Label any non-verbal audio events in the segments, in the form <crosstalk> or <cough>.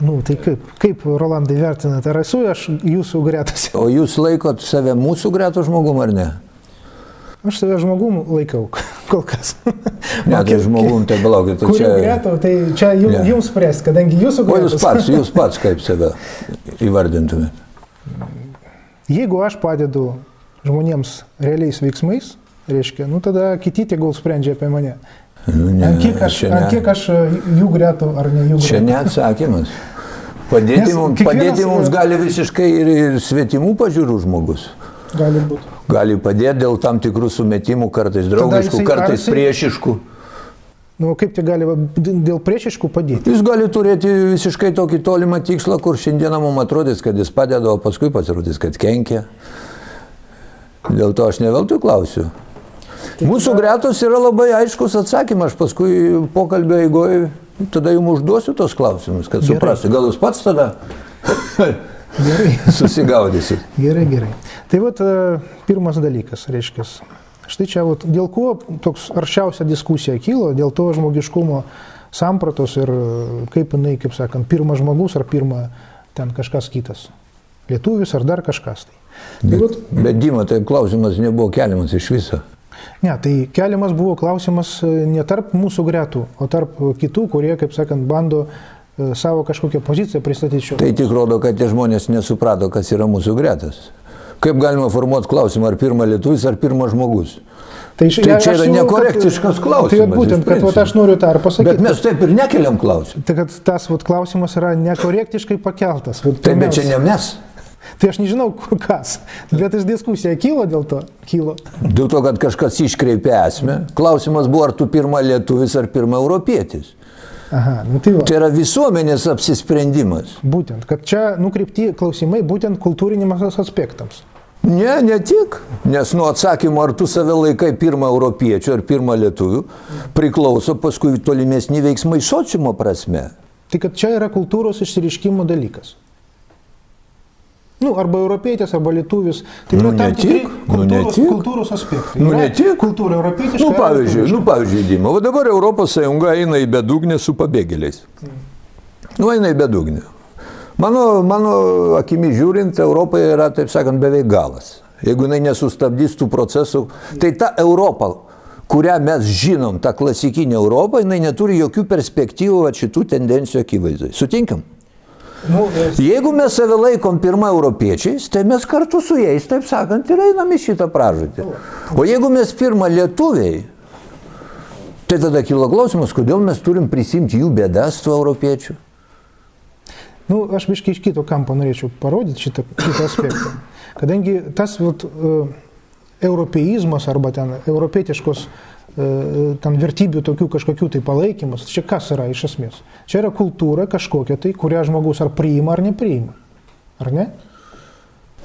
Nu, tai kaip, kaip Rolandai vertinate, ar esu aš jūsų gretose? O jūs laikot save mūsų gretų žmogum ar ne? Aš save žmogum laikau, <laughs> kol kas. Ne, tai žmogum, tai palaukit, tai čia... gretų, tai čia jums, Ne. jums spręs, kadangi jūsų O jūs gretos. pats, <laughs> jūs pats kaip save įvardintumėte? Jeigu aš padedu žmonėms realiais veiksmais, reiškia, nu tada kiti tegul sprendžia apie mane. Nu, ne, Ant kiek aš, čia ant kiek aš e, jų gretų ar ne jų Čia gretų. neatsakymas. <laughs> Padėti kiekvienas- padėti mums gali visiškai ir, ir svetimų pažiūrų žmogus. Gali būti. Gali padėti dėl tam tikrų sumetimų, kartais draugiškų, jisai- ar kartais jisai- priešiškų. Nu, kaip tai gali dėl priešiškų padėti? Jis gali turėti visiškai tokį tolimą tikslą, kur šiandieną mums atrodys, kad jis padeda, o paskui pasirodys, kad kenkia. Dėl to aš ne veltui klausiu. Mūsų gretos yra labai aiškus atsakymas, aš paskui pokalbio eigoje tada jums užduosiu tos klausimus, kad suprasti. Gal jūs pats tada Gerai. <laughs> susigaudysit. Gerai, gerai. Tai vat e, pirmas dalykas, reiškia. Štai čia, vat, dėl ko toks aršiausia diskusija kilo, dėl to žmogiškumo sampratos ir e, kaip jinai, kaip sakant, pirmas žmogus ar pirma ten kažkas kitas. Lietuvis ar dar kažkas. Tai. Tai vat, Bet Dima, taip klausimas nebuvo keliamas iš viso. Ne, tai keliamas buvo klausimas e, ne tarp mūsų gretų, o tarp kitų, kurie, kaip sakant, bando e, savo kažkokią poziciją pristatyti. Tai tik rodo, kad tie žmonės nesuprato, kas yra mūsų gretas. Kaip galima formuoti klausimą, ar pirma lietuvis, ar pirmas žmogus. Tai, iš- Tai čia yra siūlau, kad- nekorektiškas Tai klausimas, vat būtent, kad vat, aš noriu tą ir pasakyti. Bet mes taip ir nekeliam klausimą. Tai kad tas vat, klausimas yra nekorektiškai pakeltas. Vat, Taip, bet čia ne mes. Tai aš nežinau, kas. Bet tas diskusija kilo dėl to. Kilo. Dėl to, kad kažkas iškreipė esmę. Klausimas buvo, ar tu pirma lietuvis, ar pirma europietis. Aha, nu tai va. Tai yra visuomenės apsisprendimas. Būtent, kad čia nukreipti klausimai būtent kultūriniams aspektams. Ne, ne tik. Nes nuo atsakymo, ar tu save laikai pirmą europiečių ar pirmą lietuvių, priklauso paskui tolimesni veiksmai sociumo prasme. Tai kad čia yra kultūros išsiriškimo dalykas. Nu, arba europietis, arba lietuvis. Tai Nu, yra tam tikri tik, nu, kultūros, tik. kultūros aspektai. Nu, ne tik. Kultūra europietiška. Nu, pavyzdžiui, nu, pavyzdžiui, Dima, o dabar Sąjunga eina į bedugnę su pabėgėliais. Nu, eina į bedugnę. Mano, mano akimi žiūrint, Europoje yra, taip sakant, beveik galas. Jeigu jinai nesustabdys tų procesų, tai ta Europa, kurią mes žinom, ta klasikinė Europa, jinai neturi jokių perspektyvų šitų tendencijų akivaizdai. Sutinkam? Nu, e, Jeigu mes save laikom pirmą europiečiais, tai mes kartu su jais, taip sakant, ir einam į šitą pražūtį. O jeigu mes pirmą lietuviai, tai tada kilo klausimas, kodėl mes turim prisimti jų bėdas tų europiečių. Nu, aš biškai iš kito kampo norėčiau parodyti šitą, šitą aspektą. Kadangi tas vat, uh, europeizmas arba ten europietiškos uh, ten vertybių tokių kažkokių tai palaikymas, čia kas yra iš esmės? Čia yra kultūra kažkokia tai, kurią žmogus ar priima ar nepriima. Ar ne?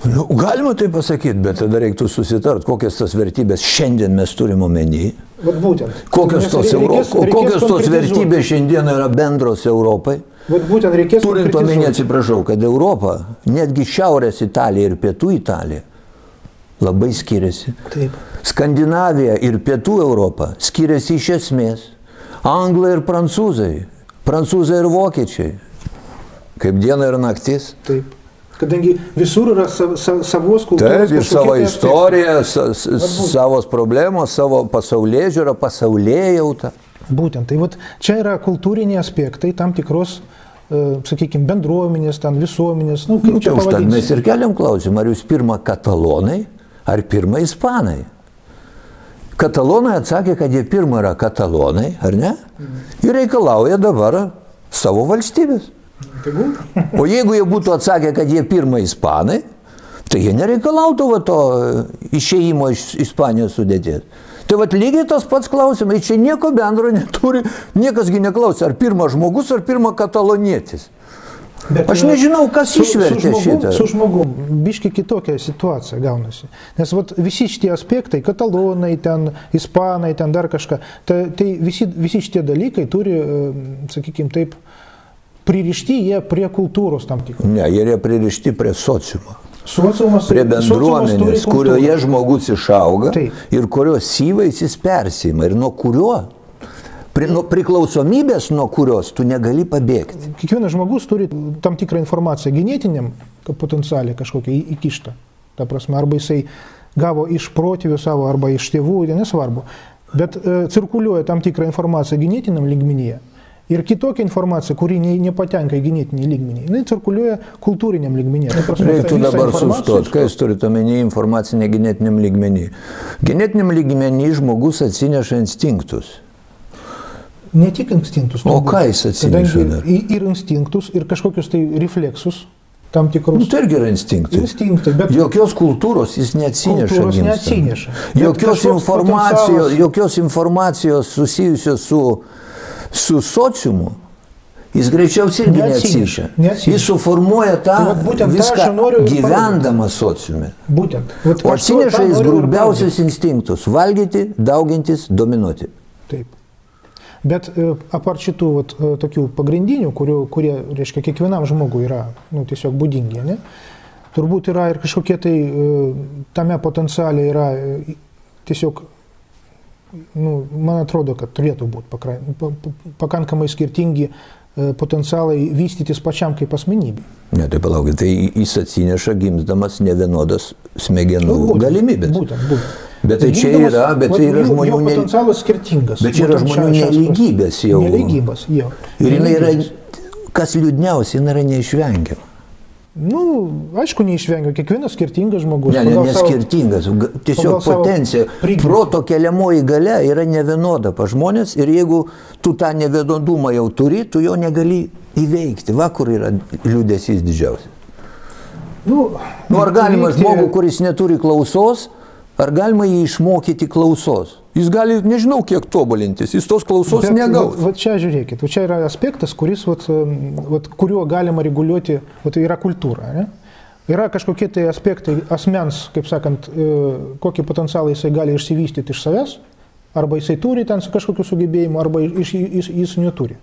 Nu, galima tai pasakyti, bet tada reiktų susitart, kokias tas vertybės šiandien mes turim omeny. Vat būtent. Kokios tos, reikės- Euro... reikės kokios tos vertybės šiandien yra bendros Europai. Vat būtent reikės Turint omeny, atsiprašau, kad Europa, netgi Šiaurės Italija ir Pietų Italija labai skiriasi. Taip. Skandinavija ir Pietų Europa skiriasi iš esmės. Anglai ir prancūzai, prancūzai ir vokiečiai. Kaip diena ir naktis. Taip. Kadangi visur yra sa, sa, savos kultūros. Taip, ir savo tai istoriją, sa, s- savo problemos, savo pasaulyje žiūrą, pasaulyje jautą. Būtent, tai vat, čia yra kultūriniai aspektai tam tikros, uh, sakykime, bendruomenės, ten visuomenės, nu, kaip Nu, čia tai užtat mes pavadinsi. ir keliam klausimą, ar jūs pirmą katalonai, ar pirmą ispanai. Katalonai atsakė, kad jie pirmą yra katalonai, ar ne? Ir reikalauja dabar savo valstybės. Tai. O jeigu jie būtų atsakę, kad jie pirmą ispanai, tai jie nereikalautų va to išėjimo iš Ispanijos sudėties. Tai va lygiai tas pats klausimai, čia nieko bendro neturi, niekasgi neklausė, ar pirmas žmogus, ar pirmas katalonietis. Bet, Aš nežinau, kas išvertė žmogum, šitą. Su žmogum, biški kitokia situacija gaunasi. Nes vat, visi šitie aspektai, katalonai, ten, ispanai, ten dar kažką, tai, tai visi, visi šitie dalykai turi, sakykime taip, pririšti jie prie kultūros tam tikros. Ne, jie yra pririšti prie sociumo, Sociumas, prie bendruomenės, kurioje žmogus išauga Taip. ir kurios syvais jis persima ir nuo kurio Pri, nuo priklausomybės, nuo kurios tu negali pabėgti. Kiekvienas žmogus turi tam tikrą informaciją genetiniam potencialiai kažkokią įkištą. Ta prasme, arba jisai gavo iš protėvių savo, arba iš tėvų, tai nesvarbu. Bet e, cirkuliuoja tam tikrą informaciją genetiniam lygmenyje. Ir kitokia informacija, kuri ne, nepatenka į genetinį lygmenį, jinai cirkuliuoja kultūriniam prasme, Reiktų dabar sustoti, ką jūs turite omeny informacinė genetiniam lygmenį. Genetiniam lygmenį žmogus atsineša instinktus. Ne tik instinktus. O ką jis atsineša Ir instinktus, ir kažkokius tai refleksus, tam Nu, tikrus. tai irgi yra instinktai. Instinktai, bet Jokios kultūros jis neatsineša. Kultūros gimstant. neatsineša. Jokios informacijos, potencialas- jokios informacijos susijusios su, su sociumu. Jis greičiausiai irgi Neatsineša. Jis suformuoja tą Tai viską gyvendamas sociume. būtent. Vat O atsineša jis grubiausius instinktus - valgyti, daugintis, dominuoti. Taip. Bet e, apart šitų vat, e, tokių pagrindinių, kurių, kurie, reiškia, kiekvienam žmogui yra nu, tiesiog būdingi, ne? turbūt yra ir kažkokie tai e, tame potencialiai yra tiesiog, nu, man atrodo, kad turėtų būti pakankamai skirtingi potencialai vystytis pačiam kaip asmenybei. Ne, tai palaukit, tai jis atsineša gimdamas ne vienodas smegenų Nu, būtent, galimybės. Būtent, būtent. Bet tai čia yra- bet tai yra žmonių ne- potencialas skirtingas. Bet čia yra žmonių nelygybės jau. Nelygybės, jo. Ir jinai yra, kas liūdniausia, jinai yra neišvengiama. Nu, aišku, neišvengiu, kiekvienas skirtingas žmogus. Ne, ne, pagal savo- neskirtingas. Ga- Tiesiog potencija. Proto keliamoji gale yra nevienoda pa žmonės ir jeigu tu tą nevienodumą jau turi, tu jo negali įveikti. Vakur yra liūdėsys didžiausias. Nu, Nu, ar galima žmogų, kuris neturi klausos, ar galima jį išmokyti klausos? Jis gali, nežinau, kiek tobulintis, jis tos klausos Bet, negaus. Va, va čia žiūrėkit, va čia yra aspektas, kuris, vat, um, vat, kuriuo galima reguliuoti, va, tai yra kultūra. Ne? Yra kažkokie tai aspektai asmens, kaip sakant, e, kokį potencialą jisai gali išsivystyti iš savęs, arba jisai turi ten kažkokių sugebėjimų, arba iš, jis, jis neturi.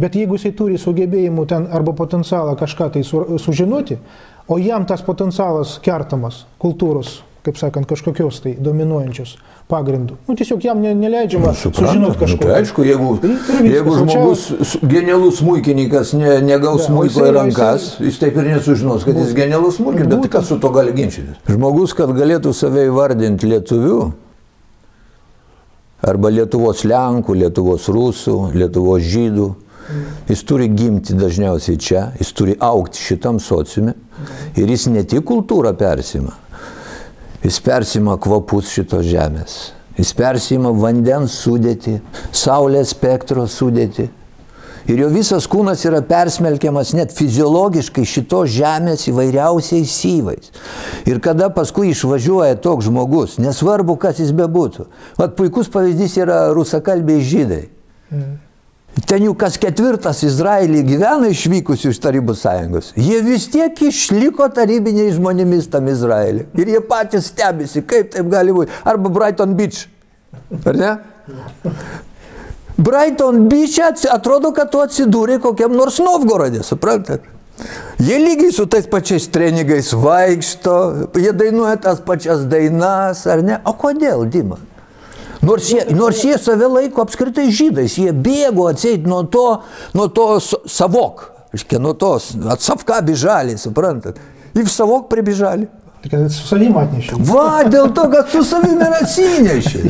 Bet jeigu jisai turi sugebėjimų ten arba potencialą kažką tai su, sužinoti, o jam tas potencialas kertamas kultūros, kaip sakant, kažkokios tai dominuojančios pagrindų, nu, tiesiog jam ne, neleidžiama sužinoti Nu, kažko. tai aišku, jeigu, ir viskas. jeigu čia- žmogus, s- genialus smūkininkas, ne, negaus Ne, o smūko jisai- į rankas, jis taip ir nesužinos, kad jis genialus smūkininkas, bet tai kas su to gali ginčytis? Žmogus, kad galėtų save įvardinti lietuviu, arba Lietuvos Lenkų, Lietuvos Rusų, Lietuvos Žydų, jis turi gimti dažniausiai čia, jis turi aukti šitam sociume ir jis ne tik kultūrą persima, Jis persima kvapus šitos žemės. Jis persima vandens sudėti, saulės spektro sudėti. Ir jo visas kūnas yra persmelkiamas net fiziologiškai šitos žemės įvairiausiais syvais. Ir kada paskui išvažiuoja toks žmogus, nesvarbu, kas jis bebūtų. Vat puikus pavyzdys yra rusakalbiai žydai. Ten jų kas ketvirtas Izraelį gyvena išvykusių iš Tarybų sąjungos. Jie vis tiek išliko tarybiniais žmonėmis tam Izraelį. Ir jie patys stebisi, kaip taip gali būti. Arba Brighton Beach. Ar ne? Brighton Beach atrodo, kad tu atsidūrė kokiam nors Novgorodė, suprantat? Jie lygiai su tais pačiais treningais vaikšto, jie dainuoja tas pačias dainas, ar ne? O kodėl, Dima? Nors jie, nors jie save laiko apskritai žydais, jie bėgo atseit nuo to, nuo to savok, reiškia, nuo tos, atsavka bižalį, suprantat? Ir savok pribižalį. Tai kad su savim atnešė. Va, dėl to, kad su savimi ir atsinešė?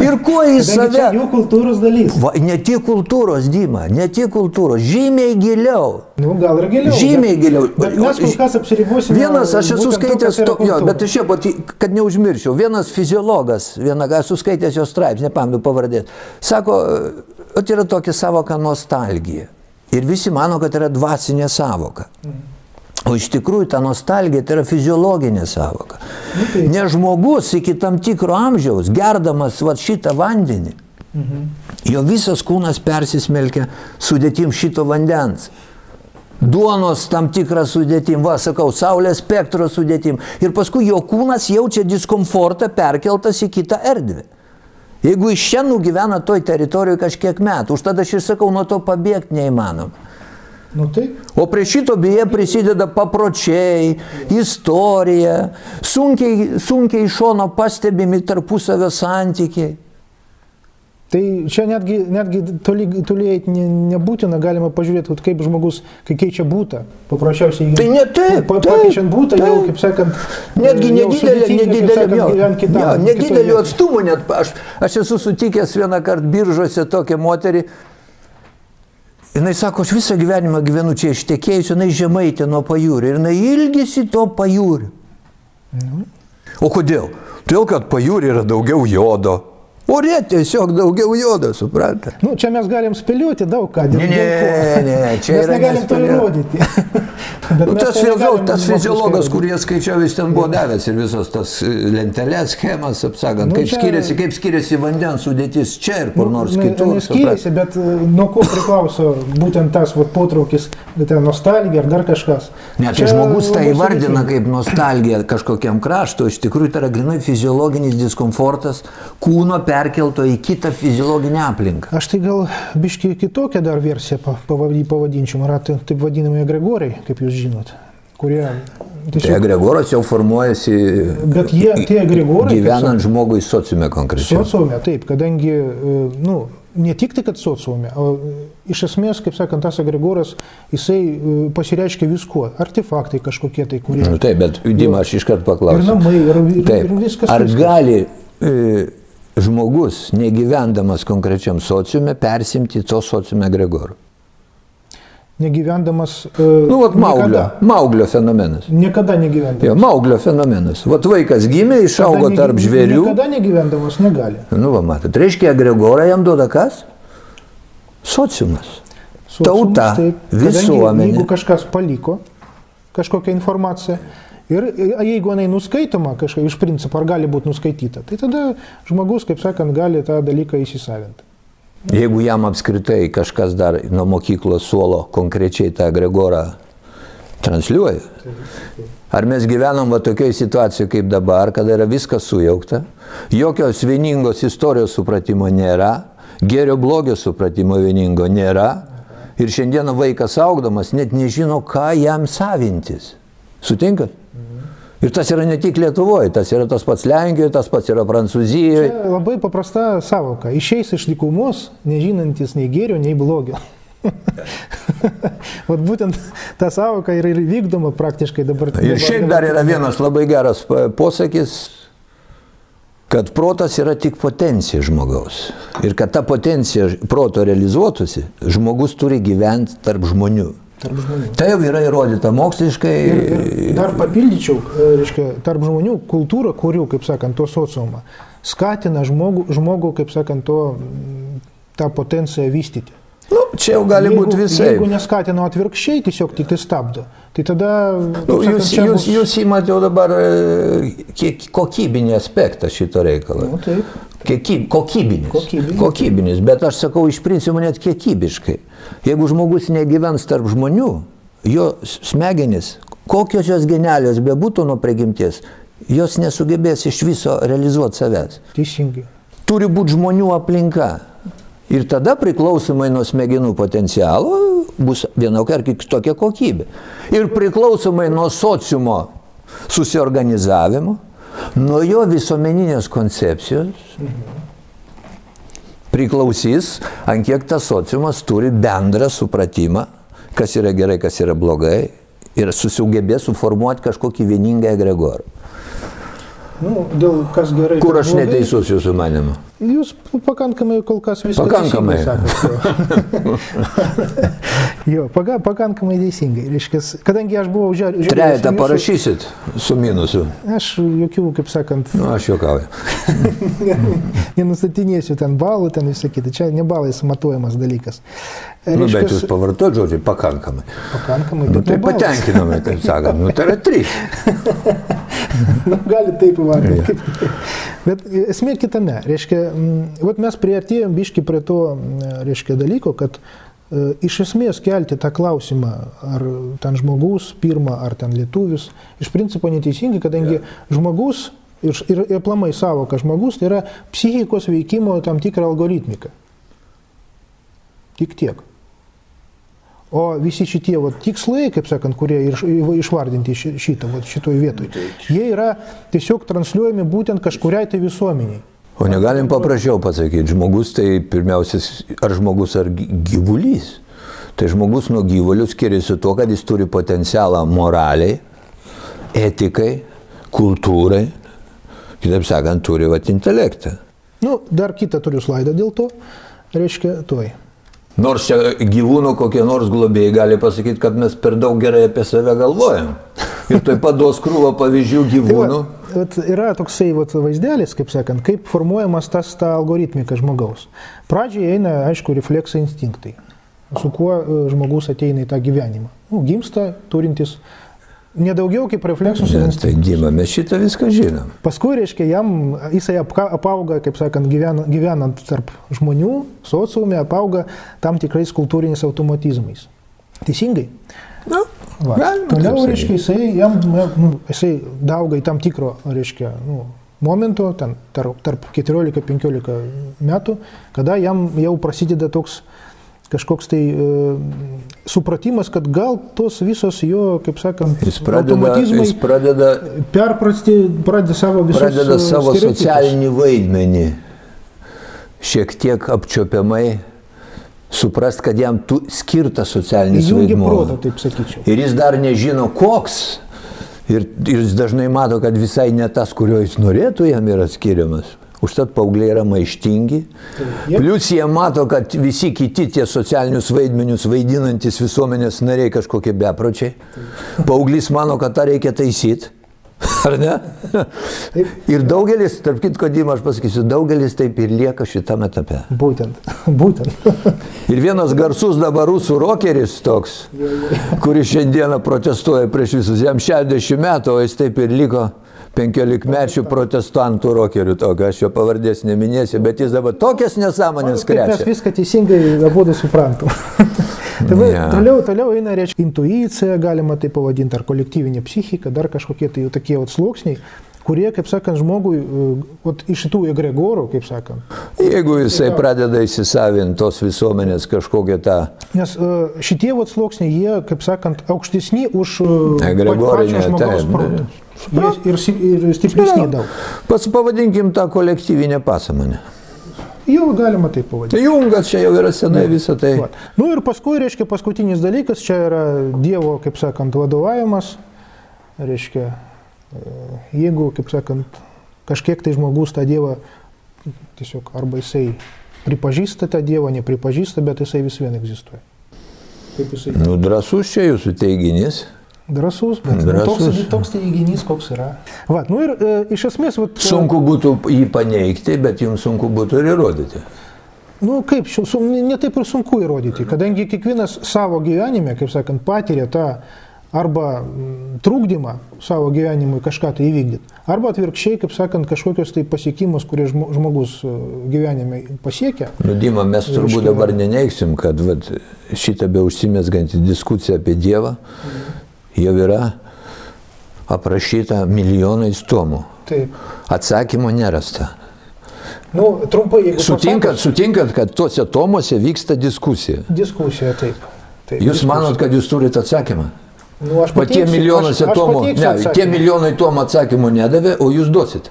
Ir kuo čia save... jų kultūros dalis. Va, ne tik kultūros, Dima, ne tik kultūros, žymiai giliau. Nu, gal ir giliau. Žymiai bet- giliau. Bet mes kol kas apsiribosime. Vienas, aš esu skaitęs, to, jo, bet aš čia, kad neužmirščiau, vienas fiziologas, vieną, esu skaitęs jo straipsnį, nepamenu pavardės, sako, o yra tokia savoka nostalgija. Ir visi mano, kad yra dvasinė savoka. O iš tikrųjų ta nostalgija tai yra fiziologinė savoka. tai- Ne žmogus iki tam tikro amžiaus, gerdamas va, šitą vandenį, jo visas kūnas persismelkia sudėtim šito vandens. Duonos tam tikrą sudėtim, va, sakau, saulės spektro sudėtim. Ir paskui jo kūnas jaučia diskomfortą perkeltas į kitą erdvę. Jeigu iš čia nugyvena toj teritorijoje kažkiek metų, už tada aš ir sakau, nuo to pabėgti neįmanoma. Nu taip. O prie šito beje prisideda papročiai, istorija, sunkiai, sunkiai iš šono pastebimi tarpusavio santykiai. Tai čia netgi, netgi toli, toli eiti ne, nebūtina, galima pažiūrėti, kaip žmogus, kai keičia būtą, paprasčiausiai Tai ne taip, pa, pakeičiant būtą, jau, taip. kaip sakant, Netgi jau nedidelė, nedidelė, vietoj. atstumų, net aš, aš esu sutikęs vieną kartą biržuose tokią moterį. Jis sako, aš visą gyvenimą gyvenu čia ištekėjusi, jinai žemaitė nuo pajūrio ir jinai ilgisi to pajūrio. O kodėl? Todėl, kad pajūrį yra daugiau jodo. Ore tiesiog daugiau jodo, suprantate? Nu, čia mes galim spėlioti daug ką. Ne, ne, ko. ne, čia mes negalim to įrodyti. <laughs> Nu, tas, to fizio, negalim tas fiziologas, kurį skaičiau, jis ten buvo davęs ir visos tas e, lentelės, schemas, apsakant, Nu, kaip, čia- skiriasi, kaip skiriasi vandens sudėtis čia ir kur nors Ne- kitur. Neskiriasi, bet e, nuo ko priklauso būtent tas vat, potraukis, ten nostalgija ar dar kažkas. Net tai Čia žmogus tai įvardina kaip nostalgiją kažkokiam kraštui, iš tikrųjų tai yra grinai fiziologinis diskomfortas kūno perkelto į kitą fiziologinę aplinką. Aš tai gal biški kitokią dar versiją pavadinčiau, yra tai- taip vadinami egregoriai, kaip jūs žinot, kurie Tai tiesiog... egregoras jau formuojasi Bet jie, tie egregorai... gyvenant žmogui sociume konkrečiai. Sociume, taip, kadangi, e, nu, ne tik tai, kad sociume, o e, iš esmės, kaip sakant, tas egregoras, jisai e, pasireiškia viskuo. Artefaktai kažkokie tai, kurie... Nu, taip, bet Dima, aš iškart Ir paklausiu. namai, ir, ir, Taip. ir viskas. Ar viskas. gali e, žmogus, negyvendamas konkrečiam sociume, persimti to sociume Gregorų? Negyvendamas... e, Nu, vat Mauglio, niekada- Mauglio fenomenas. Niekada negyvendamas. Jo, Mauglio fenomenas. Vat vaikas gimė, išaugo Kada tarp žvėrių. Niekada negyvendamas negali. Nu, va, matot, reiškia, Gregorą jam duoda kas? Sociumas. Sociumas, Tauta, taip. Visuomenė. Jeigu kažkas paliko kažkokią informaciją ir jeigu jinai nuskaitoma, kažkaip iš principo, ar gali būti nuskaityta, tai tada žmogus, kaip sakant, gali tą dalyką įsisavinti. Jeigu jam apskritai kažkas dar nuo mokyklos suolo konkrečiai tą Gregorą transliuoja. Ar mes gyvenam va tokioje situacijoje kaip dabar, kada yra viskas sujaukta, jokios vieningos istorijos supratimo nėra, gėrio blogio supratimo vieningo nėra ir šiandieną vaikas augdamas net nežino, ką jam savintis. Sutinkat? Ir tas yra ne tik Lietuvoje, tas yra tas pats Lenkijoje, tas pats yra Prancūzijoje. Čia labai paprasta savoka. Išeis iš dykumos, nežinantis nei gėrio, nei blogio. <laughs> Vat būtent ta savoka yra ir vykdoma praktiškai dabar. Ir šiaip dar yra vienas labai geras posakis, kad protas yra tik potencija žmogaus. Ir kad ta potencija proto realizuotųsi, žmogus turi gyventi tarp žmonių. Tarp žmonių. Tai jau yra įrodyta moksliškai. Ir dar papildyčiau, e, reiškia, tarp žmonių kultūra, kurių, kaip sakant, to sociumą, skatina žmogų, žmogų kaip sakant, to, tą potenciją vystyti. Nu, čia jau gali būti visai. Jeigu neskatina atvirkščiai, tiesiog tik tai stabdo, tai tada... Nu, sakant, jūs, jūs, bus- jūs įmate jau dabar e, kiek, kokybinį aspektą šito reikalo. Nu, taip. Kieky, kokybinis. Kokybinis. kokybinis. Bet aš sakau iš principo net kiekybiškai. Jeigu žmogus negyvens tarp žmonių, jo smegenys, kokios jos genialios bebūtų nuo prigimties, jos nesugebės iš viso realizuoti savęs. Teisingai. Turi būti žmonių aplinka. Ir tada priklausomai nuo smegenų potencialo bus vienokia ar kitokia kokybė. Ir priklausomai nuo sociumo susiorganizavimo, nuo jo visuomeninės koncepcijos priklausys, ant kiek tas sociumas turi bendrą supratimą, kas yra gerai, kas yra blogai ir susigebės suformuoti kažkokį vieningą egregorą. Nu, dėl kas gerai. Kur aš neteisus jūsų manimu? Jūs pakankamai kol kas viską Pakankamai. <laughs> Jo, paga, pakankamai teisingai. Reiškias, kadangi aš buvau žiūrėjęs... Trejetą parašysit su minusu. Aš jokių, kaip sakant, Nu, aš juokauju. <laughs> nenustatinėsiu ten balų, ten visą kitą. Čia ne balais matuojamas dalykas. Nu, bet jūs pavartot žodžiai pakankamai. pakankamai. Nu, tai patenkinamai, taip sakant. Nu, tai yra trys. <laughs> Nu, gali taip įvardinti. Bet esmė kitame. Reiškia, mm, vat mes prieartėjom biški prie to mm, reiškia, dalyko, kad e, iš esmės kelti tą klausimą, ar ten žmogus pirmą, ar ten lietuvis, iš principo neteisingai, kadangi žmogus ir, ir, ir plamai savoka žmogus tai yra psichikos veikimo tam tikra algoritmika. Tik tiek. O visi šitie vat, tikslai, kaip sakant, kurie iš, išvardinti ši- šitą, vat, šitoj vietoj, jie yra tiesiog transliuojami būtent kažkuriai tai visuomeniai. O negalim paprasčiau pasakyti, žmogus tai pirmiausia, ar žmogus ar gy- gyvulys. Tai žmogus nuo gyvulių skiriasi tuo, kad jis turi potencialą moraliai, etikai, kultūrai, kitaip sakant, turi vat intelektą. Nu, dar kitą turiu slaidą dėl to, reiškia, tuoj. Nors čia gyvūnų kokie nors globėjai gali pasakyti, kad mes per daug gerai apie save galvojam. Ir taip pat duos krūvą pavyzdžių Tai gyvūnų. va, vat yra toksai vat, vaizdelis, kaip sakant, kaip formuojamas tas ta algoritmika žmogaus. Pradžioje eina, aišku, refleksai instinktai, su kuo e, žmogus ateina į tą gyvenimą. Nu, gimsta turintis nedaugiau kaip refleksus Ne, instinktus. Tai Dima, mes šitą viską žinom. Paskui, reiškia, jam, jisai apka, apauga, kaip sakant, gyvena, gyvenant tarp žmonių, sociume, apauga tam tikrais kultūriniais automatizmais. Teisingai? Nu, Va. galima Toliau, reiškia, jisai, jam, nu, jisai dauga į tam tikro, reiškia, nu, momento, ten tarp, tarp 14-15 metų, kada jam jau prasideda toks kažkoks tai e, supratimas, kad gal tos visos jo, kaip sakant, Jis pradeda, automatizmai jis pradeda, perprasti, pradeda savo visus pradeda e, savo socialinį vaidmenį šiek tiek apčiopiamai suprast, kad jam tu skirta socialinis vaidmuo. protą, taip sakyčiau. Ir jis dar nežino koks. Ir, ir jis dažnai mato, kad visai ne tas, kurio jis norėtų, jam yra skiriamas. Užtat paaugliai yra maištingi. Plius jie mato, kad visi kiti tie socialinius vaidmenius vaidinantis visuomenės nariai kažkokie bepročiai. Paauglys mano, kad tą reikia taisyti. <laughs> Ar ne? Ir daugelis, tarp kitko, Dima, aš pasakysiu, daugelis taip ir lieka šitame etape. Būtent, <laughs> būtent. <laughs> Ir vienas garsus dabar rusų rokeris toks, kuris šiandieną protestuoja prieš visus, jam 60 metų, o jis taip ir liko 15 mečių protestantų rokerių tokio, aš jo pavardės neminėsiu, bet jis dabar tokias nesąmonės Kaip mes krečia. viską teisingai abu suprantam. tai va, Ne. toliau, toliau eina, reiškia, intuicija, galima tai pavadinti, ar kolektyvinė psichika, dar kažkokie tai jau tokie vat sluoksniai, kurie, kaip sakant, žmogui e, vat, iš šitų egregorų, kaip sakant. Jeigu jisai pradeda įsisavinti tos visuomenės kažkokią tą Nes e, šitie vat sluoksniai, jie, kaip sakant, aukštesni už e, protą. Jie ir, ir stipresni daug. Pats pavadinkim tą kolektyvinę pasąmonę. Jau galima taip pavadinti. Jungas čia jau yra senai visą tai. Vat. Nu ir paskui, reiškia, paskutinis dalykas, čia yra Dievo, kaip sakant, vadovavimas. Reiškia, jeigu, kaip sakant, kažkiek tai žmogus tą Dievą tiesiog arba jisai pripažįsta tą Dievą, nepripažįsta, bet jisai vis vien egzistuoja. Kaip jisai Nu, drasus čia jūsų teiginys. drasus, bet Drąsus. toks, toks teiginys, koks yra. Va, nu ir e, iš esmės, vat, e, Sunku būtų jį paneigti, bet jums sunku būtų ir įrodyti. Nu kaip, šiu- su- ne taip ir sunku įrodyti, kadangi kiekvienas savo gyvenime, kaip sakant, patiria tą arba mm, trūkdymą savo gyvenimui kažką tai įvykdyti, arba atvirkščiai, kaip sakant, kažkokios tai pasiekimus, kurie žmo- žmogus e, gyvenime pasiekia. Nudima, mes turbūt Reiškia- dabar neneiksim, kad vat, šitą be užsimesgantį diskusiją apie Dievą jau yra aprašyta milijonais tomų. Taip. Atsakymo nerasta. Nu, trumpai, jeigu Sutinkat, sutinkat, kad tuose tomuose vyksta diskusija. Diskusija, taip. taip Jūs diskusija. manot, kad jūs turite atsakymą? Nu, aš O tie pateiksiu- milijonuose aš- aš tomų, pateiksiu ne, atsakymą. tie milijonai tomų atsakymų nedavė, o jūs duosit.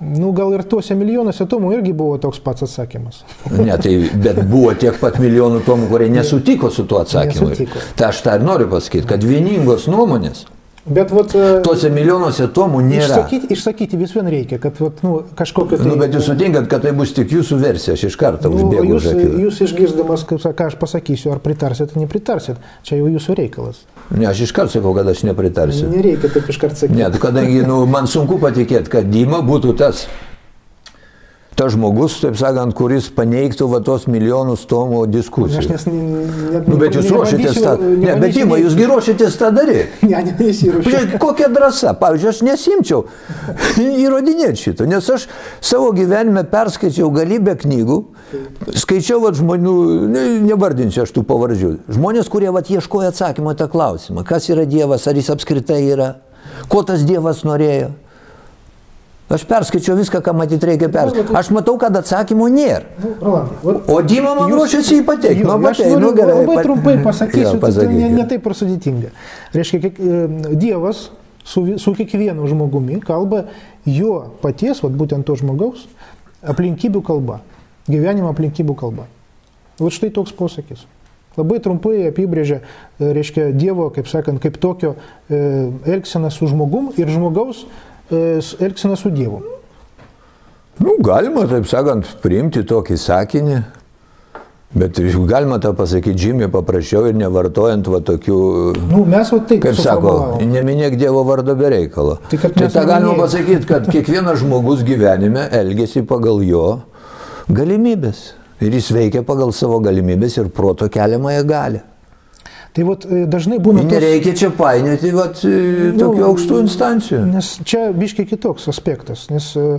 Nu, gal ir tuose milijonuose tomų irgi buvo toks pats atsakymas. Ne, tai, bet buvo tiek pat milijonų tomų, kurie nesutiko su tuo atsakymu. Nesutiko. Tai aš tą ir noriu pasakyti, kad vieningos nuomonės Bet vat, e, tuose milijonuose tomų nėra. išsakyti, išsakyti vis vien reikia, kad vat, nu, kažkokio tai... Nu, bet jūs sutinkat, kad tai bus tik jūsų versija, aš iš karto Nu, užbėgu jūs, jūs išgirdamas, ką aš pasakysiu, ar pritarsit, ar nepritarsit, čia jau jūsų reikalas. Ne, aš iš karto sakau, kad aš nepritarsiu. Nereikia taip iškart sakyti. Ne, tai kadangi nu, man sunku patikėti, kad Dima būtų tas, tas žmogus, taip sakant, kuris paneigtų va tos milijonus tomų Aš diskusijų. nes... Ne, Nu, bet jūs ruošiatės tą. Ne, bet Dima, jūs gi ruošiatės tą daryti. <laughs> Ne, ne, nesiruošiu. Kokia drąsa. Pavyzdžiui, aš nesimčiau <laughs> įrodinėti šito, nes aš savo gyvenime perskaičiau galybę knygų, skaičiau vat, žmonių, ne, nevardinsiu aš tų pavardžių, žmonės, kurie vat, ieškojo atsakymą tą klausimą, kas yra Dievas, ar jis apskritai yra, ko tas Dievas norėjo. Aš perskaičiau viską, ką matyt reikia perskaityti. Aš matau, kad atsakymų nėra. Nu, Rolandai, vat- O Dima man ruošiasi jį pateikti. Nu, aš pateik, nu, gerai, labai pa- trumpai <laughs> pasakysiu, Jo, tai ne, pasakykit. ne taip ir sudėtinga. Reiškia, kiek, e, Dievas su, su kiekvienu žmogumi kalba jo paties, vat, būtent to žmogaus, aplinkybių kalba, gyvenimo aplinkybių kalba. Vat štai toks posakis. Labai trumpai apibrėžia, e, reiškia, Dievo, kaip sakant, kaip tokio e, elgsena su žmogum ir žmogaus e, elgsena su Dievu. Nu, galima, taip sakant, priimti tokį sakinį, bet galima tą pasakyti žymiai paprasčiau ir nevartojant va tokių, Nu, mes va taip kaip sako, neminėk Dievo vardo be reikalo. Tai Tai tą galima pasakyti, kad kiekvienas žmogus gyvenime elgesi pagal jo galimybės. Ir jis veikia pagal savo galimybės ir proto keliamąją galę. Tai vat, e, dažnai būna... tos- Nereikia čia painioti vat, e, Nu, tokių aukštų instancijų. Nes čia biškiai kitoks aspektas, nes, e,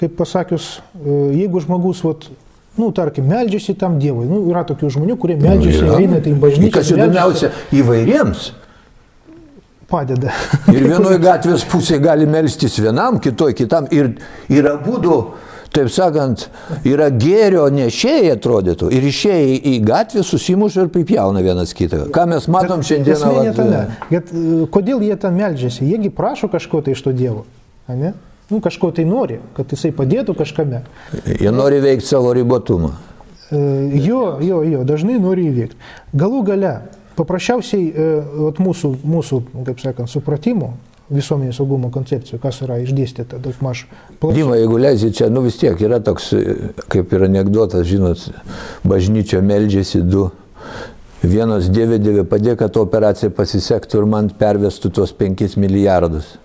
kaip pasakius, jeigu žmogus, vat, nu, tarkim, meldžiasi tam Dievui, nu, yra tokių žmonių, kurie meldžiasi, Yra. eina tai į bažnyčią, Kas įdomiausia, įvairiems. padeda. Ir vienoje gatvės pusėje gali melstis vienam, kitoje kitam. Ir yra būdų, taip sakant, yra gėrio nešėjai atrodytų. Ir išėjai į gatvę susimuša ir pripjauna vienas kitą. Ką mes matom šiandieną. Vat, tame. Bet e, kodėl jie ten meldžiasi? Jiegi prašo kažko tai iš to Dievo. ane? Nu, kažko tai nori, kad jisai padėtų kažkame. Jie nori veikti savo ribotumą. E, Jo, jo, jo, dažnai nori įveikti. Galų gale, paprasčiausiai e, vat mūsų, mūsų, kaip sakant, supratimo visuomenės saugumo koncepcijų, kas yra išdėstyta daug maž. Dima, jeigu leisi čia, nu vis tiek yra toks, kaip ir anegdotas, žinot, bažnyčio meldžiasi du. Vienas dievė dievė padėk, kad operacija pasisektų ir man pervestų tuos 5 milijardus.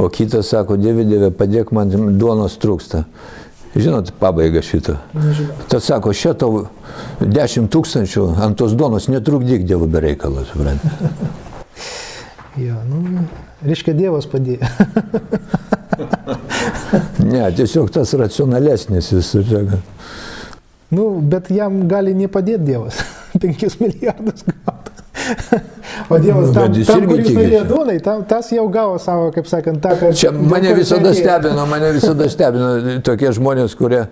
O kitas sako, dievė dievė padėk, man duonos trūksta. Žinot, pabaiga šito. Tas sako, šito 10 tūkstančių ant tos duonos netrukdyk dievų bereikalas, suprantate. <laughs> Jo, nu, reiškia, Dievas padėjo. <laughs> Ne, tiesiog tas racionalesnis jis. nu, bet jam gali nepadėti Dievas. <laughs> 5 milijardus gauti. <laughs> O Dievas Nu, tam, bet jis tam irgi norėjo duonai, tam, tas jau gavo savo, kaip sakant, tą, kad... Čia mane visada stebino, mane visada stebino tokie žmonės, kurie,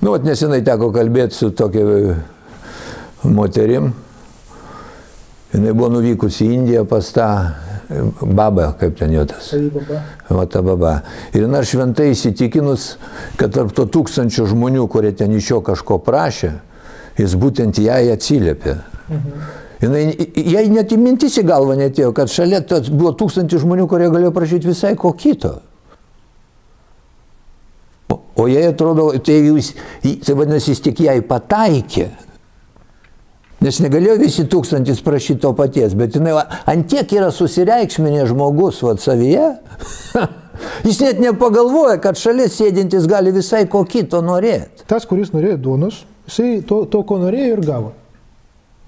nu, vat nesenai teko kalbėti su tokia e, moterim. Jis buvo nuvykusi į Indiją pas tą e, babą, kaip ten jo tas. O ta baba. Ir jinai šventai įsitikinus, kad tarp to tūkstančių žmonių, kurie ten iš jo kažko prašė, jis būtent jai atsiliepė. Mhm. Jinai, jai net į mintis į galvą netėjo, kad šalia buvo tūkstančių žmonių, kurie galėjo prašyti visai ko kito. O, o jai atrodo, tai, jūs, tai vadinasi, jis tik jai pataikė. Nes negalėjo visi tūkstantis prašyti to paties, bet jinai va, antiek yra susireikšminė žmogus va savyje. <laughs> Jis net nepagalvoja, kad šalia sėdintis gali visai ko kito norėti. Tas, kuris norėjo duonos, jisai to, to, ko norėjo ir gavo.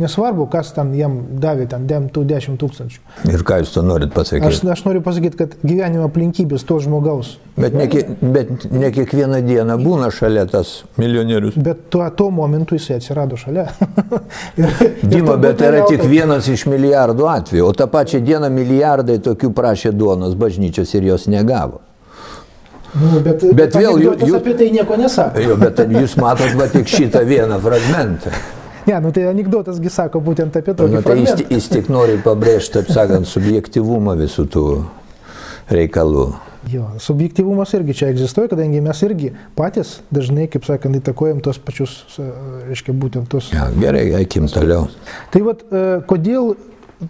Nesvarbu, kas ten jam davė, ten tų 10 tūkstančių. Ir ką jūs to norit pasakyti? Aš, aš noriu pasakyti, kad gyvenimo aplinkybės to žmogaus. Bet ne, bet ne kiekvieną dieną būna šalia tas milijonierius. Bet tuo, tuo momentu jisai atsirado šalia. <laughs> ir, ir Dima, turbūt bet tai yra tik vienas iš milijardų atvejų. O tą pačią dieną milijardai tokių prašė duonos bažnyčios ir jos negavo. Nu, bet, Bet vėl jų- apie tai nieko nesako. Jo, bet jūs matot va tik šitą vieną fragmentą. Ne, nu tai anegdotasgi sako būtent apie tokį Nu, tai jis, jis tik nori pabrėžti, taip sakant, subjektivumą visų tų reikalų. Jo, subjektivumas irgi čia egzistuoja, kadangi mes irgi patys dažnai, kaip sakant, įtakojam tos pačius, e, reiškia, būtent tos. Ja, gerai, eikim toliau. Tai vad, e, kodėl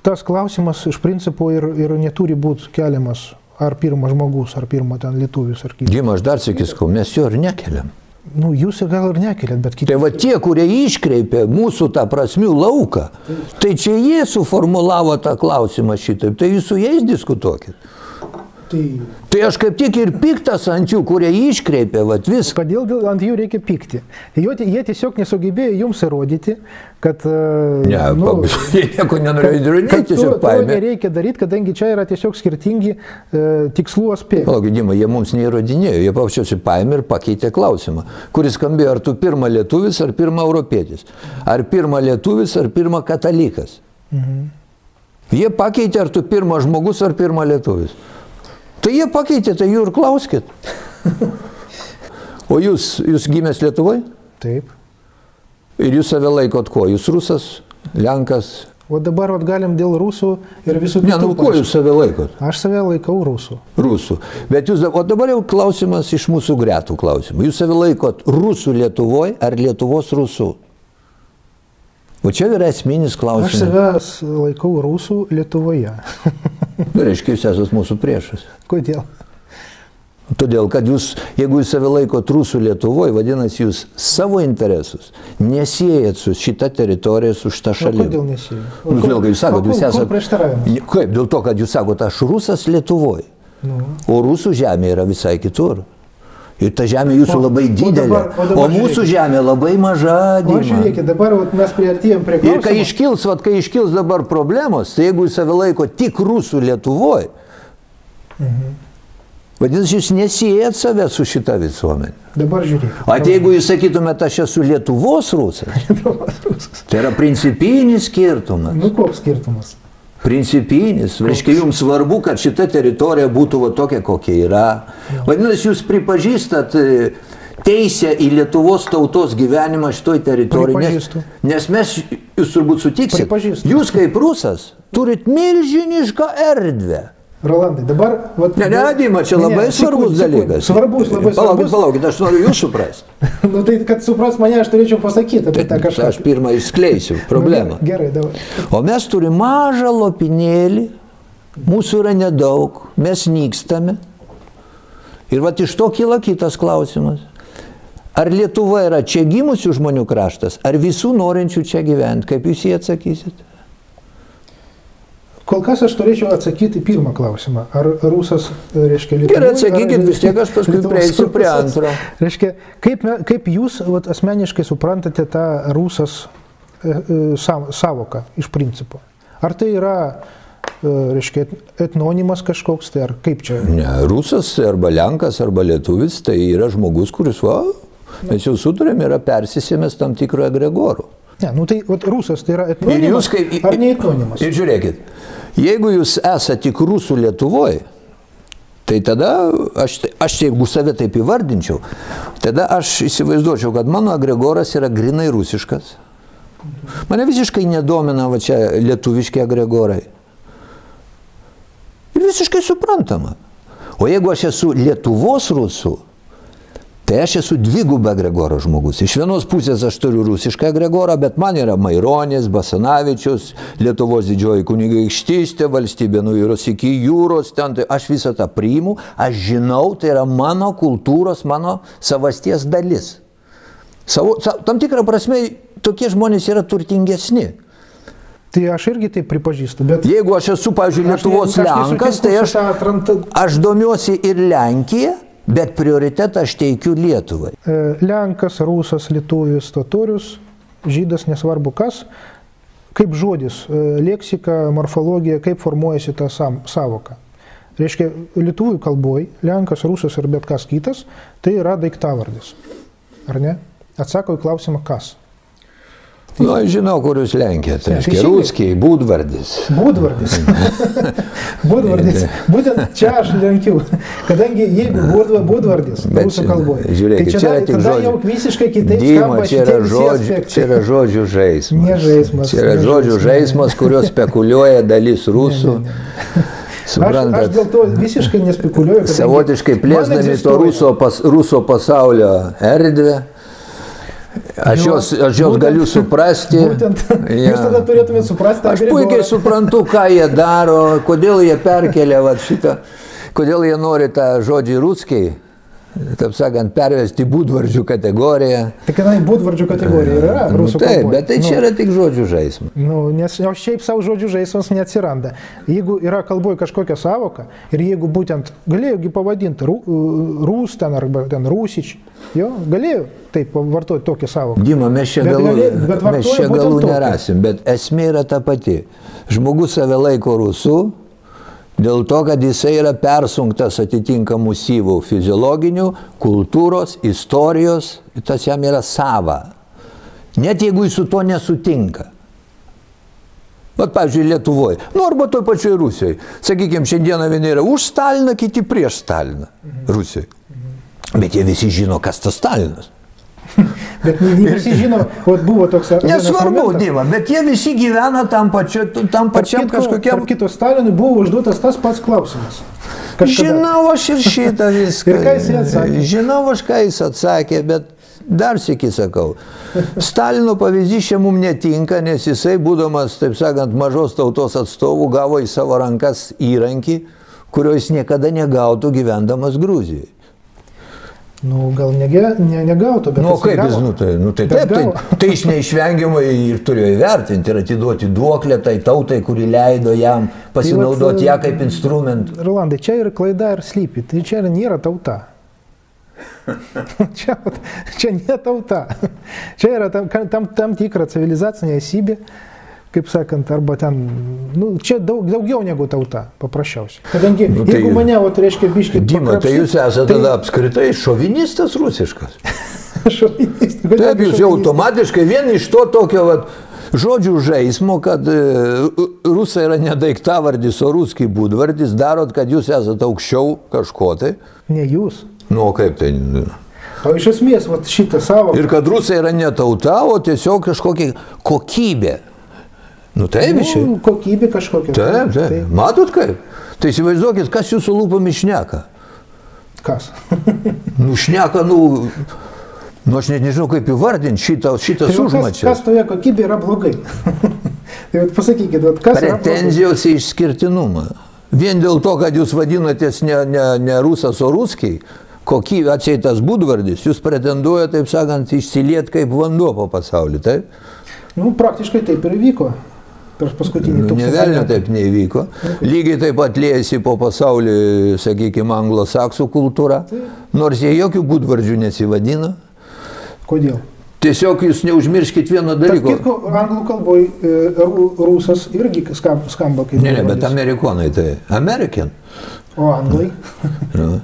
tas klausimas iš principo ir, ir neturi būti keliamas ar pirmas žmogus, ar pirma ten lietuvis, ar kitas. Dima, aš dar sakysku, mes jo ir nekeliam. Nu, jūs ir gal ir nekeliat, bet kiti. Tai va tie, kurie iškreipė mūsų tą prasmių lauką, tai čia jie suformulavo tą klausimą šitaip, tai jūs su jais diskutuokit. Tai Tai aš kaip tik ir piktas ant jų, kurie iškreipė, va viską. kodėl dėl- ant jų reikia pykti? Jie tiesiog nesugebėjo jums įrodyti, kad... e, Ne, nu, <laughs> jie nieko nenorėjo to, tiesiog paėmė. nereikia daryti, kadangi čia yra tiesiog skirtingi e, tikslų aspektai. Palauk, Dima, jie mums neįrodinėjo, jie paprasčiausiai paėmė ir pakeitė klausimą, kuris skambėjo, ar tu pirma lietuvis, ar pirma europietis, ar pirma lietuvis, ar pirma katalikas. Mhm. Jie pakeitė, ar tu pirma žmogus, ar pirma lietuvis. Tai jie pakeitė, tai jų ir klauskit. O jūs, jūs gimęs Lietuvoje? Taip. Ir jūs save laikot kuo? Jūs rusas, lenkas, O dabar vat, galim dėl rusų ir visų Ne, nu kitų. panašių. jūs save laikot? Aš save laikau rusų. Rusų. Bet jūs, o dabar jau klausimas iš mūsų gretų klausimų. Jūs save laikot rusų Lietuvoje ar Lietuvos rusų? O čia yra esminis Aš klausimas. save s- laikau rusų Lietuvoje. <laughs> Nu, reiškia, jūs esate mūsų priešas. Kodėl? Todėl, kad jūs, jeigu jūs save laikot rusų Lietuvoje, vadinasi, jūs savo interesus nesijėjat su šita teritorija, su šita šalimi. kodėl nesijai? Nu, vėl, kaip jūs sakote, jūs esate... Kaip? Dėl to, kad jūs sakote, aš rusas Lietuvoje. Nu. O rusų žemė yra visai kitur. Ir ta žemė jūsų O- labai o didelė. dabar- o O, dabar mūsų žiūrėkit. žemė labai maža. O žiūrėkit, dabar vat, mes prieartėjom prie Ir kai klausimo. iškils, vat, kai iškils dabar problemos, tai jeigu jūs save laiko tik rusų Lietuvoje, Mhm. vadinasi, jūs nesijėjat save su šita visuomenė. Dabar žiūrėkit. O jeigu jūs sakytumėte, aš esu <laughs> Lietuvos rusas, tai yra principinis skirtumas. Nu, koks skirtumas? Principinis. Reiškia, jums svarbu, kad šita teritorija būtų va tokia, kokia yra. Vadinasi, jūs pripažįstat e, teisę į Lietuvos tautos gyvenimą šitoj teritorijai. Nes, nes mes, jūs turbūt sutiksit, Pripažįstu. jūs kaip rusas turit milžinišką erdvę. Rolandai, dabar... Vat, Ne, ne, Dima, čia Ne, ne, labai svarbus dalykas. Svarbus, labai Palaukit, svarbus. palaukit, aš noriu jūs suprasti. nu, tai, kad supras mane, aš turėčiau pasakyti apie tą kažką. Aš pirmą išskleisiu problemą. Nu, gerai, davai. O mes turime mažą lopinėlį, mūsų yra nedaug, mes nykstame. Ir va iš to kyla kitas klausimas. Ar Lietuva yra čia gimusių žmonių kraštas, ar visų norinčių čia gyventi? Kaip jūs jį atsakysit? Kol kas aš turėčiau atsakyti pirmą klausimą. Ar rusas, e, reiškia, Lietuvoje... Gerai, atsakykit, vis tiek aš paskui Lietuvos prieisiu prie antro. Reiškia, kaip, kaip jūs vat, asmeniškai suprantate tą rusas e, e, sav- savoką iš principo? Ar tai yra, e, reiškia, etnonimas kažkoks, tai ar kaip čia? Ne, rusas arba lenkas arba lietuvis tai yra žmogus, kuris, va, mes jau sutarėm, yra persisėmęs tam tikrų egregorų. Ne, nu tai vat, rusas tai yra Ir etnonimas jūs kaip... ar ne etnonimas? Ir žiūrėkit, jeigu jūs esate tik rusų Lietuvoje, tai tada aš, aš jeigu save taip įvardinčiau, tada aš įsivaizduočiau, kad mano agregoras yra grinai rusiškas. Mane visiškai nedomina va čia lietuviški agregorai. Ir visiškai suprantama. O jeigu aš esu Lietuvos rusų, Tai aš esu dvigubą Gregoro žmogus. Iš vienos pusės aš turiu rusišką Gregorą, bet man yra Maironis, Basanavičius, Lietuvos didžioji kunigaikštystė, valstybė nuiros iki jūros, ten tai aš visą tą priimu, aš žinau, tai yra mano kultūros, mano savasties dalis. Savo, sa, tam tikrą prasme tokie žmonės yra turtingesni. Tai aš irgi tai pripažįstu, bet... Jeigu aš esu, pavyzdžiui, Aš ne- Lietuvos aš lenkas, tai aš, ta atranta- aš domiuosi ir Lenkiją, bet prioritetą aš teikiu Lietuvai. E, Lenkas, rusas, lietuvis, totorius, žydas, nesvarbu kas, kaip žodis, e, leksika, morfologija, kaip formuojasi ta savoka. Reiškia, lietuvių kalboj, lenkas, rusas ir bet kas kitas, tai yra daiktavardis. Ar ne? Atsako į klausimą kas. Nu, aš žinau, kur jūs. Tai teisingai. Rūskiai, būdvardis. Būdvardis. <laughs> būdvardis. Būtent čia aš lenkiu. Kadangi jeigu būdva- būdvardis Bet rusų kalboje, žiūrėkit, tai čia čia yra tik tada jau žodžių. visiškai kitaip Dima, skamba čia yra, žodžių, čia yra žodžių žaismas. Ne žaismas, Čia yra ne žodžių žaismas. kuriuo spekuliuoja dalis rusų. Ne, ne, Aš, aš Suprantat? dėl to visiškai nespekuliuoju. Savotiškai plėsdami to ruso, pas, ruso pasaulio erdvę. Aš Jo, jos, aš jos būtent- galiu suprasti. Būtent, <laughs> Ja. jūs tada turėtumėte suprasti, Aš puikiai suprantu, ką jie daro, kodėl jie perkelia vat, šitą, kodėl jie nori tą žodžį rūskiai, taip sakant, pervesti būdvardžių kategoriją. Tai kadangi būdvardžių kategorija yra Nu, rusų taip, kalboje. bet tai čia Nu, yra tik žodžių žaismas. Nu, nes o šiaip savo žodžių žaismas neatsiranda. Jeigu yra kalboje kažkokia savoka ir jeigu būtent galėjaugi pavadinti rū, rūs ten arba ten rūsič, jo, galėjau taip vartoti tokią savoką. Dima, mes čia Bet galų, gali- bet mes čia galų nerasim, bet esmė yra ta pati. Žmogus save laiko rusų dėl to, kad jisai yra persunktas atitinkamų syvų fiziologinių, kultūros, istorijos, tas jam yra sava. Net jeigu jis su to nesutinka. Vat, pavyzdžiui, Lietuvoje, nu arba toj pačioj Rusijoje. Sakykime, šiandieną vieni yra už Staliną, kiti prieš Staliną Rusijoje. Bet jie visi žino, kas tas Stalinas. <laughs> Bet visi žino, vat buvo toks... Nesvarbu. Dieva, bet jie visi gyvena tam, pačiu, tam pačiam kitko- kažkokiam... Kito Stalinui buvo užduotas tas pats klausimas. Kažkada. Žinau aš ir šitą <laughs> viską. Ir ką jisai atsakė? Žinau aš, ką jis atsakė, bet dar sėki sakau. Stalino pavyzdys čia mums netinka, nes jisai, būdamas, taip sakant, mažos tautos atstovų, gavo į savo rankas įrankį, kurio jis niekada negautų gyvendamas Gruzijoje. Nu, gal nege, ne, negautų, bet... Nu, kaip jis, nu, tai, nu, tai Bet taip, tai, tai jis neišvengiamai ir turėjo įvertinti ir atiduoti duoklę tai tautai, kuri leido jam pasinaudoti ją kaip instrumentą. Rolandai, čia ir klaida ir slypi. Tai čia ir nėra tauta. <laughs> čia, čia ne tauta. Čia yra tam, tam, tam tikra civilizacinė esybė, kaip sakant, arba ten, nu, čia daug, daugiau negu tauta, paprasčiausiai. Kadangi, Nu, tai- tai, jeigu mane, vat, reiškia, biškai... Dima, tai jūs esate tada apskritai šovinistas rusiškas. <laughs> šovinistas. Taip, jūs jau automatiškai vien iš to tokio vat, žodžių žaismo, kad e, rusai yra ne daiktavardis, o ruskiai būdvardis, darot, kad jūs esate aukščiau kažko tai. Ne jūs. Nu, o kaip tai? O iš esmės, vat, šitą savo... Ir kad rusai yra ne tauta, o tiesiog kažkokia kokybė. Nu taip, nu, kokybė kažkokia. Taip, taip. Matot kaip? Tai įsivaizduokit, kas jūsų lūpomis šneka. Kas? <laughs> Nu, šneka, nu, nu aš net nežinau, kaip įvardinti šitą, šitas Tai va kas, kas toje kokybė yra blogai? <laughs> tai vat, pasakykit, vat, kas? Pretenzijos į išskirtinumą. Vien dėl to, kad jūs vadinatės ne, ne, ne rusas, o ruskiai, kokybė atseitas būdvardis, jūs pretenduojate, taip sakant, išsiliet kaip vanduo po pasaulį, taip? Nu, praktiškai taip ir vyko per paskutinį Nu, tūkstantį Nevelnio taip neįvyko. Lygiai taip pat liejasi po pasaulį, sakykime, anglosaksų kultūra, nors jie jokių būdvardžių nesivadina. Kodėl? Tiesiog jūs neužmirškit vieno Tarp dalyko. kitko, anglų kalboje rusas irgi skamba, kaip Ne, ne, bet amerikonai tai American. O anglai? <laughs> Nu,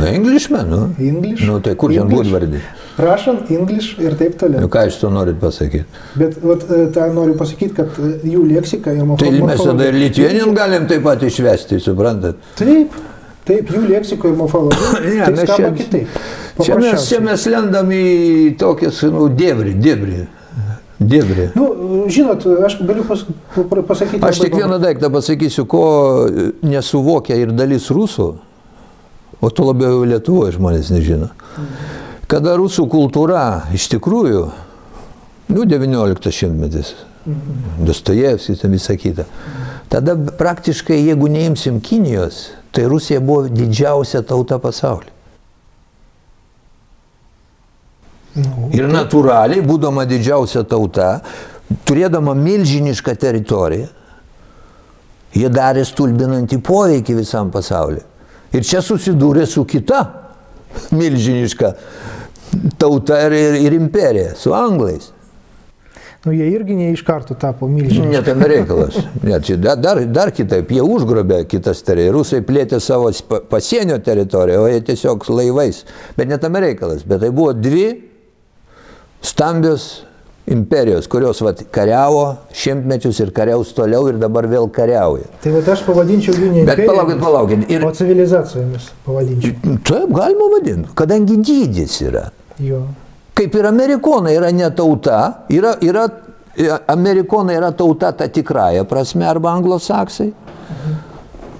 nu Englishman, nu. English? Nu, tai kur English? būdvardį? Russian, English ir taip toliau. Nu, ką jūs to norit pasakyti? Bet vat, e, tą noriu pasakyti, kad e, jų leksika ir Tai morfologija. mes tada ir Litvienium galim taip pat išvesti, suprantat? Taip, taip, jų leksika ir morfologija. <coughs> Ne, tai mes čia- kitaip. Čia mes, čia mes lendam į tokias, nu, dėbrį, dėbrį. Dėbrį. Nu, žinot, aš galiu pas, pa- pasakyti. Aš tik vieną daiktą pasakysiu, ko nesuvokia ir dalis rusų, o to labiau Lietuvoje žmonės nežino. Kada rusų kultūra iš tikrųjų, nu, 19 šimtmetis, Dostojevskis ir visa kita, tada praktiškai, jeigu neimsim Kinijos, tai Rusija buvo didžiausia tauta pasaulyje. Ir natūraliai, būdama didžiausia tauta, turėdama milžinišką teritoriją, jie darė stulbinantį poveikį visam pasauliu. Ir čia susidūrė su kita <laughs> milžiniška tauta ir, ir, ir imperija, su anglais. nu, jie irgi ne iš karto tapo milžiniai. Ne tam reikalas. Ne, čia dar, dar, kitaip, jie užgrobė kitas teritorijas. Rusai plėtė savo pasienio teritoriją, o jie tiesiog laivais. Bet ne tam reikalas. Bet tai buvo dvi stambios imperijos, kurios vat, kariavo šimtmečius ir kariaus toliau ir dabar vėl kariauja. Tai va aš pavadinčiau jų ne Bet palaukit, palaukit. Ir o civilizacijomis pavadinčiau. taip galima vadinti, kadangi dydis yra. Jo. Kaip ir amerikonai yra ne tauta, yra, yra, amerikonai yra tauta ta tikrąją prasme arba anglosaksai,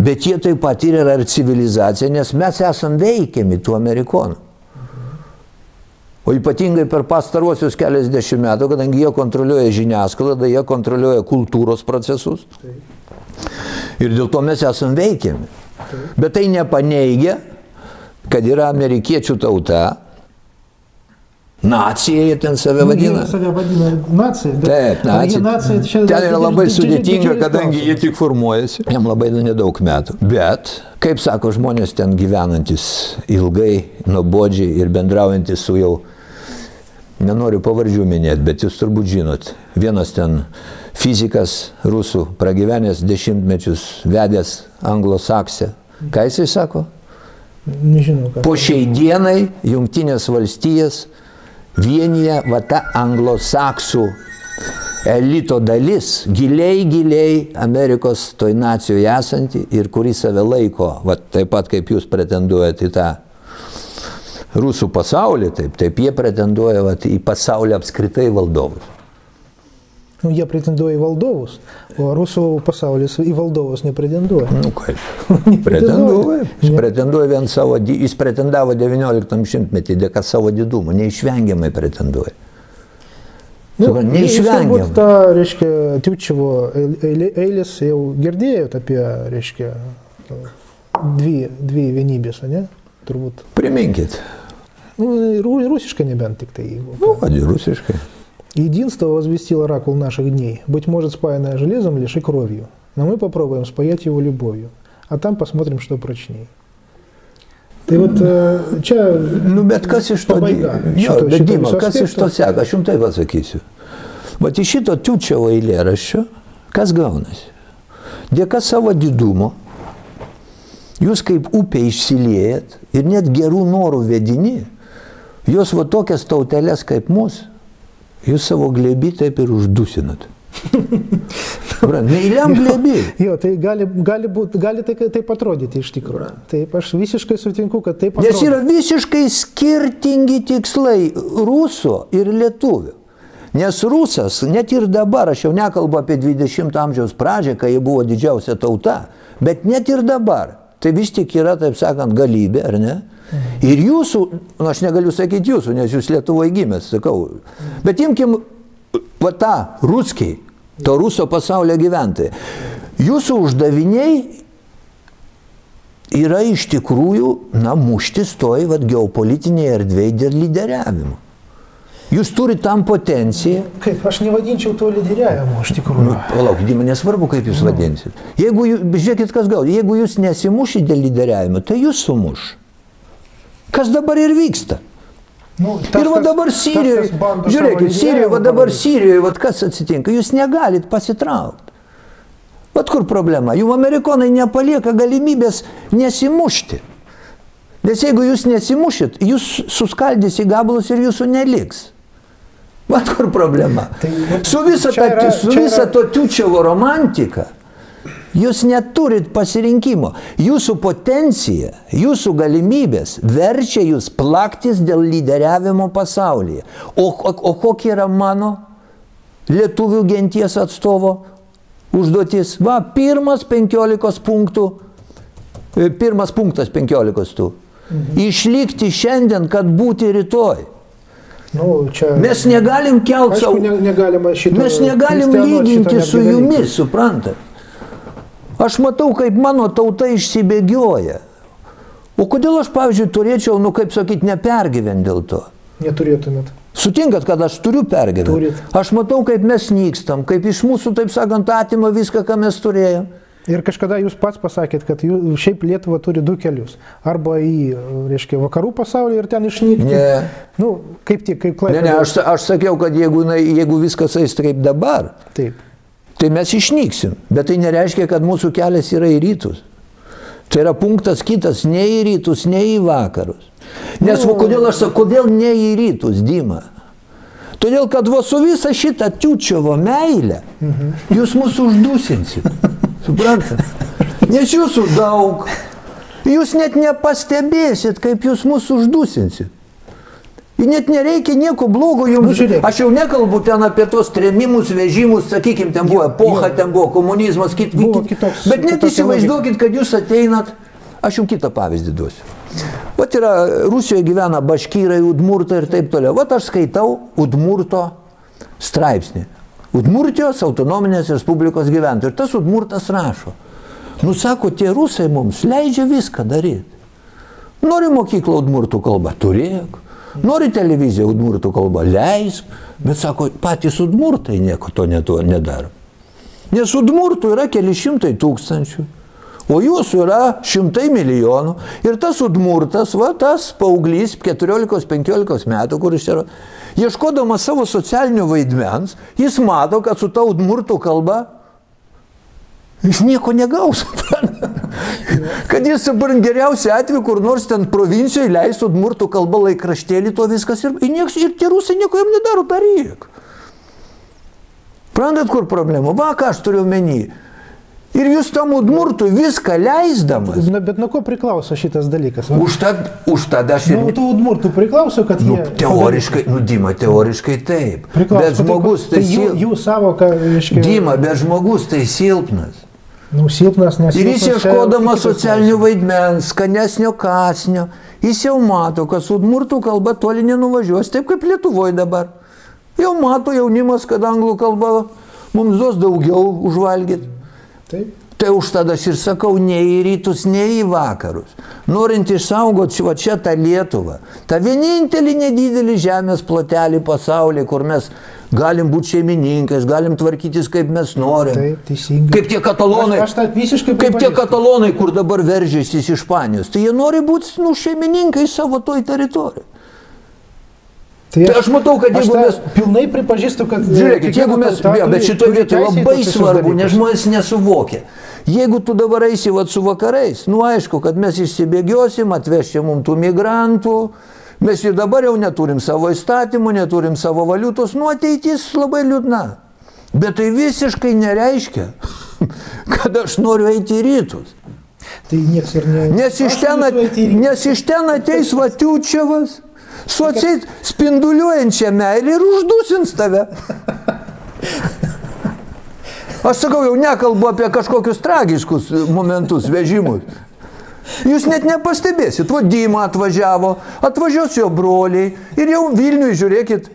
bet jie taip pat ir yra ir civilizacija, nes mes esam veikiami tų amerikonų. O ypatingai per pastaruosius keliasdešimt metų, kadangi jie kontroliuoja žiniasklaidą, jie kontroliuoja kultūros procesus. Ir dėl to mes esam veikiami. Bet tai nepaneigia, kad yra amerikiečių tauta, nacija jie ten save Nu, vadina. Jie save vadina nacija. Taip, nacija. nacija, čia Ten yra labai didžiulis- sudėtinga, didžiulis kadangi jie tik formuojasi. Jam labai nedaug metų. Bet, kaip sako žmonės ten gyvenantis ilgai, nuobodžiai ir bendraujantis su jau, nenoriu pavardžių minėti, bet jūs turbūt žinot, vienas ten fizikas rusų, pragyvenęs dešimtmečius, vedęs anglosaksę. Ką jisai sako? Nežinau, ką. Po šiai dienai Junktinės valstijas vienyje va ta anglosaksų elito dalis, giliai, giliai Amerikos toj nacijoje esanti ir kuri save laiko, va taip pat kaip jūs pretenduojate į tą rusų pasaulį, taip, taip jie pretenduoja vat, į pasaulį apskritai valdovus. Nu, jie pretenduoja į valdovus, o rusų pasaulis į valdovus nepretenduoja. Nu kaip? pretenduoja. Jis pretenduoja vien savo, jis pretendavo 19 šimtmetį dėka savo didumo, neišvengiamai pretenduoja. Nu, Neišvengiamai. Ta, reiškia, Tiučevo eilės jau girdėjot apie, reiškia, dvi, dvi vienybės, ne? Turbūt. Priminkit. Ну, rusiškai nebent tik tai. Jeigu, ну, один rusiškai. Единство возвестил оракул наших дней, быть может спаянное железом лишь и кровью, но мы попробуем спаять его любовью, а там посмотрим, что прочнее. Ти от э, ча ну м'яткасі що что? да Дима, Каси что сяк, О чому ты вас якийсь? Вот іще то тючево і лера, что? Кас гаунась. Де касава дідумо, jūs kaip upė išsiliejat ir net gerų norų vedini, jūs va tokias tauteles kaip mūsų, jūs savo glėbį taip ir uždusinat. Neįliam glėbį. Jo, tai gali, gali, būt, gali tai, taip atrodyti iš tikrųjų. Taip, aš visiškai sutinku, kad taip atrodyti. Nes yra visiškai skirtingi tikslai rusų ir lietuvių. Nes rusas, net ir dabar, aš jau nekalbu apie 20 amžiaus pradžią, kai jie buvo didžiausia tauta, bet net ir dabar, tai vis tik yra, taip sakant, galybė, ar ne? Ir jūsų, nu, aš negaliu sakyti jūsų, nes jūs Lietuvoje gimęs, sakau, bet imkim va tą ruskiai, to ruso pasaulio gyventojai. Jūsų uždaviniai yra iš tikrųjų, na, muštis toj vat, geopolitinėje erdvėje dėl lyderiavimo. Jūs turite tam potenciją. Kaip, aš nevadinčiau to lyderiavimo, iš tikrųjų. Nu, palauk, Dima, nesvarbu, kaip jūs nu. vadinsit. Jeigu, žiūrėkit, kas gal, jeigu jūs nesimušit dėl lyderiavimo, tai jūs sumuš. Kas dabar ir vyksta. Nu, tas, ir va dabar Sirijoje, žiūrėkit, Sirijoje, va dabar Sirijoje, va kas atsitinka, jūs negalit pasitraukti. Vat kur problema, jų amerikonai nepalieka galimybės nesimušti. Nes jeigu jūs nesimušit, jūs suskaldys į gabalus ir jūsų neliks. Vat kur problema. Tai, su visa, ta, yra, su visa yra... to Tiučevo romantika Jūs neturit pasirinkimo. Jūsų potencija, jūsų galimybės verčia jūs plaktis dėl lyderiavimo pasaulyje. O, o, o kokia yra mano lietuvių genties atstovo užduotis? Va, pirmas penkiolikos punktų, e, pirmas punktas penkiolikos tų. Mhm. Išlikti šiandien, kad būti rytoj. Nu, čia, mes negalim kelti savo. Ne, mes negalim lyginti su jumis, suprantate? Aš matau, kaip mano tauta išsibėgioja. O kodėl aš, pavyzdžiui, turėčiau, nu kaip sakyti, nepergyventi dėl to? Neturėtumėt. Sutinkat, kad aš turiu pergyventi? Turit. Aš matau, kaip mes nykstam, kaip iš mūsų, taip sakant, atima viską, ką mes turėjome. Ir kažkada jūs pats pasakėt, kad jų, šiaip Lietuva turi du kelius. Arba į, reiškia, vakarų pasaulį ir ten išnykti. Ne. Nu, kaip tik, kaip klaidė. Ne, ne, aš, aš sakiau, kad jeigu, jeigu viskas eis kaip dabar, Taip tai mes išnyksim. Bet tai nereiškia, kad mūsų kelias yra į rytus. Tai yra punktas kitas, ne į rytus, ne į vakarus. Nes nu, kodėl aš sakau, kodėl ne į rytus, Dima? Todėl, kad va su visą šitą Tiučiovo meilę mhm. jūs mūsų uždusinsit. Suprantate? Nes jūsų daug. Jūs net nepastebėsit, kaip jūs mūsų uždusinsit. Ir net nereikia nieko blogo jums. Nu, Aš jau nekalbu ten apie tos tremimus, vežimus, sakykime, ten buvo epocha, ten buvo komunizmas, kit, buvo kit, kitoks, bet net įsivaizduokit, kad jūs ateinat, aš jums kitą pavyzdį duosiu. Vat yra, Rusijoje gyvena baškyrai, udmurtai ir taip toliau. Vat aš skaitau udmurto straipsnį. Udmurtijos autonominės respublikos gyventojai. Ir tas udmurtas rašo. Nu sako, tie rusai mums leidžia viską daryti. Nori mokyklą udmurtų kalbą, turėk. Nori televiziją udmurtų kalba, leisk, bet sako, patys udmurtai nieko to nedaro. Nes udmurtų yra keli šimtai tūkstančių, o jūsų yra šimtai milijonų. Ir tas udmurtas, va tas paauglys 14-15 metų, kuris yra, ieškodamas savo socialinio vaidmens, jis mato, kad su ta udmurtų kalba Jis nieko negaus. kad jis dabar geriausiu atveju kur nors ten provincijoje leistų atmurtų kalbą laikraštėlį, to viskas ir, ir, nieks, ir tie rusai nieko jam nedaro, daryk. Prandat, kur problema? Va, ką aš turiu menį. Ir jūs tam udmurtų viską leisdamas. Na, bet nuo ko priklauso šitas dalykas? Va, Užtad, užtad aš ir... Nuo tų udmurtų priklauso, kad Nu, jie... teoriškai, nu, Dima, teoriškai taip. Priklauso, Bet žmogus tai, tai jų, sil... jų savoka, reiškia... Dima, bet žmogus tai silpnas. Nu, silpnas, nes... Ir jis ieškodamas socialinių vaidmens, skanesnio kasnio, jis jau mato, kad su udmurtų kalba toli nenuvažiuos, taip kaip Lietuvoje dabar. Jau mato jaunimas, kad anglų kalba mums duos daugiau užvalgyti. Taip. Tai už tada aš ir sakau, ne į rytus, ne į vakarus. Norint išsaugoti va čia tą Lietuvą, tą vienintelį nedidelį žemės plotelį pasaulyje, kur mes galim būti šeimininkais, galim tvarkytis kaip mes norim. Taip, teisingai. Kaip tie katalonai. Aš- aš visiškai Kaip tie katalonai, kur dabar veržiasi iš Ispanijos. Tai jie nori būti nu, šeimininkai savo toj teritorijai. Tai aš matau, kad aš jeigu mes- Pilnai pripažįstu, kad... Žiūrėkit, kiekviena jeigu mes, jo, bet šitoje vietoje labai svarbu, nes žmonės nesuvokia. Jeigu tu dabar eisi vat, su vakarais, nu aišku, kad mes išsibėgiosim, atvešim mums tų migrantų, mes ir dabar jau neturim savo įstatymų, neturim savo valiutos, nu ateitis labai liūdna. Bet tai visiškai nereiškia, <laughs> kad aš noriu eiti į rytus. Tai nieks ir ne... Nes iš ten, at- nes iš ten ateis Vatiučiavas, su atseit <laughs> spinduliuojančia meilė ir uždusins tave. <laughs> Aš sakau, jau nekalbu apie kažkokius tragiškus momentus, vežimus. Jūs net nepastebėsit, va Dima atvažiavo, atvažiuos jo broliai ir jau Vilniui žiūrėkit,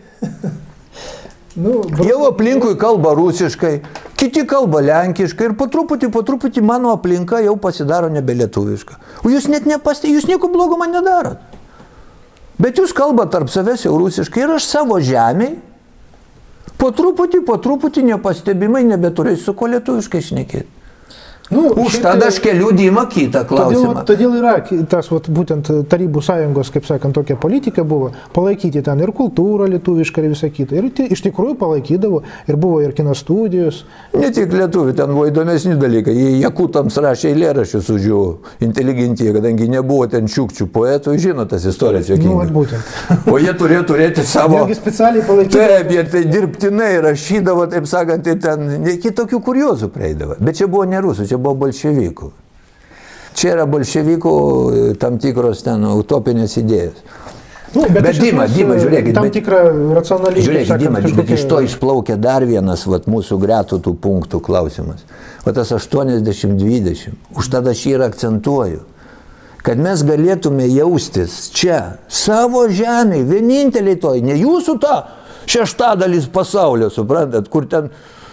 Nu, bro- jau aplinkui kalba rusiškai, kiti kalba lenkiškai ir po truputį, po truputį mano aplinka jau pasidaro nebelietuviška. O jūs net nepastebėsite, jūs nieko blogo man nedarot. Bet jūs kalbate tarp savęs jau rusiškai ir aš savo žemiai po truputį, po truputį nepastebimai nebeturėsiu su ko lietuviškai šnekėti. Nu, Už šiaip tada tai- aš keliu Dymą kitą Todėl, klausimą. todėl yra ki- tas vat, būtent Tarybų sąjungos, kaip sakant, tokia politika buvo palaikyti ten ir kultūrą lietuvišką ir visą kitą. Ir ti- iš tikrųjų palaikydavo ir buvo ir kino studijos. Ne tik lietuvių, ten buvo įdomesni dalykai. Jie jakutams rašė eilėraščius už jų inteligentiją, kadangi nebuvo ten šiukščių poetų, žino tas istorijas Nu, jokingas. būtent. O jie turėjo turėti savo... Netgi specialiai palaikydavo. Taip, jie tai dirbtinai rašydavo, taip sakant, tai ten kitokių kuriozų prieidavo. Bet čia buvo ne rusų, čia buvo bolševikų. Čia yra bolševikų e, tam tikros ten utopinės idėjos. Nu, Bet iš Dima, Dima, žiūrėkit, Tam bet- tikrą racionalį. Žiūrėkit, Dima, bet iš to išplaukia dar vienas vat, mūsų gretų tų punktų klausimas. O tas 80-20. Už tada aš jį ir akcentuoju. Kad mes galėtume jaustis čia, savo žemėje, vieninteliai toj, ne jūsų ta šeštadalis pasaulio, suprantat, kur ten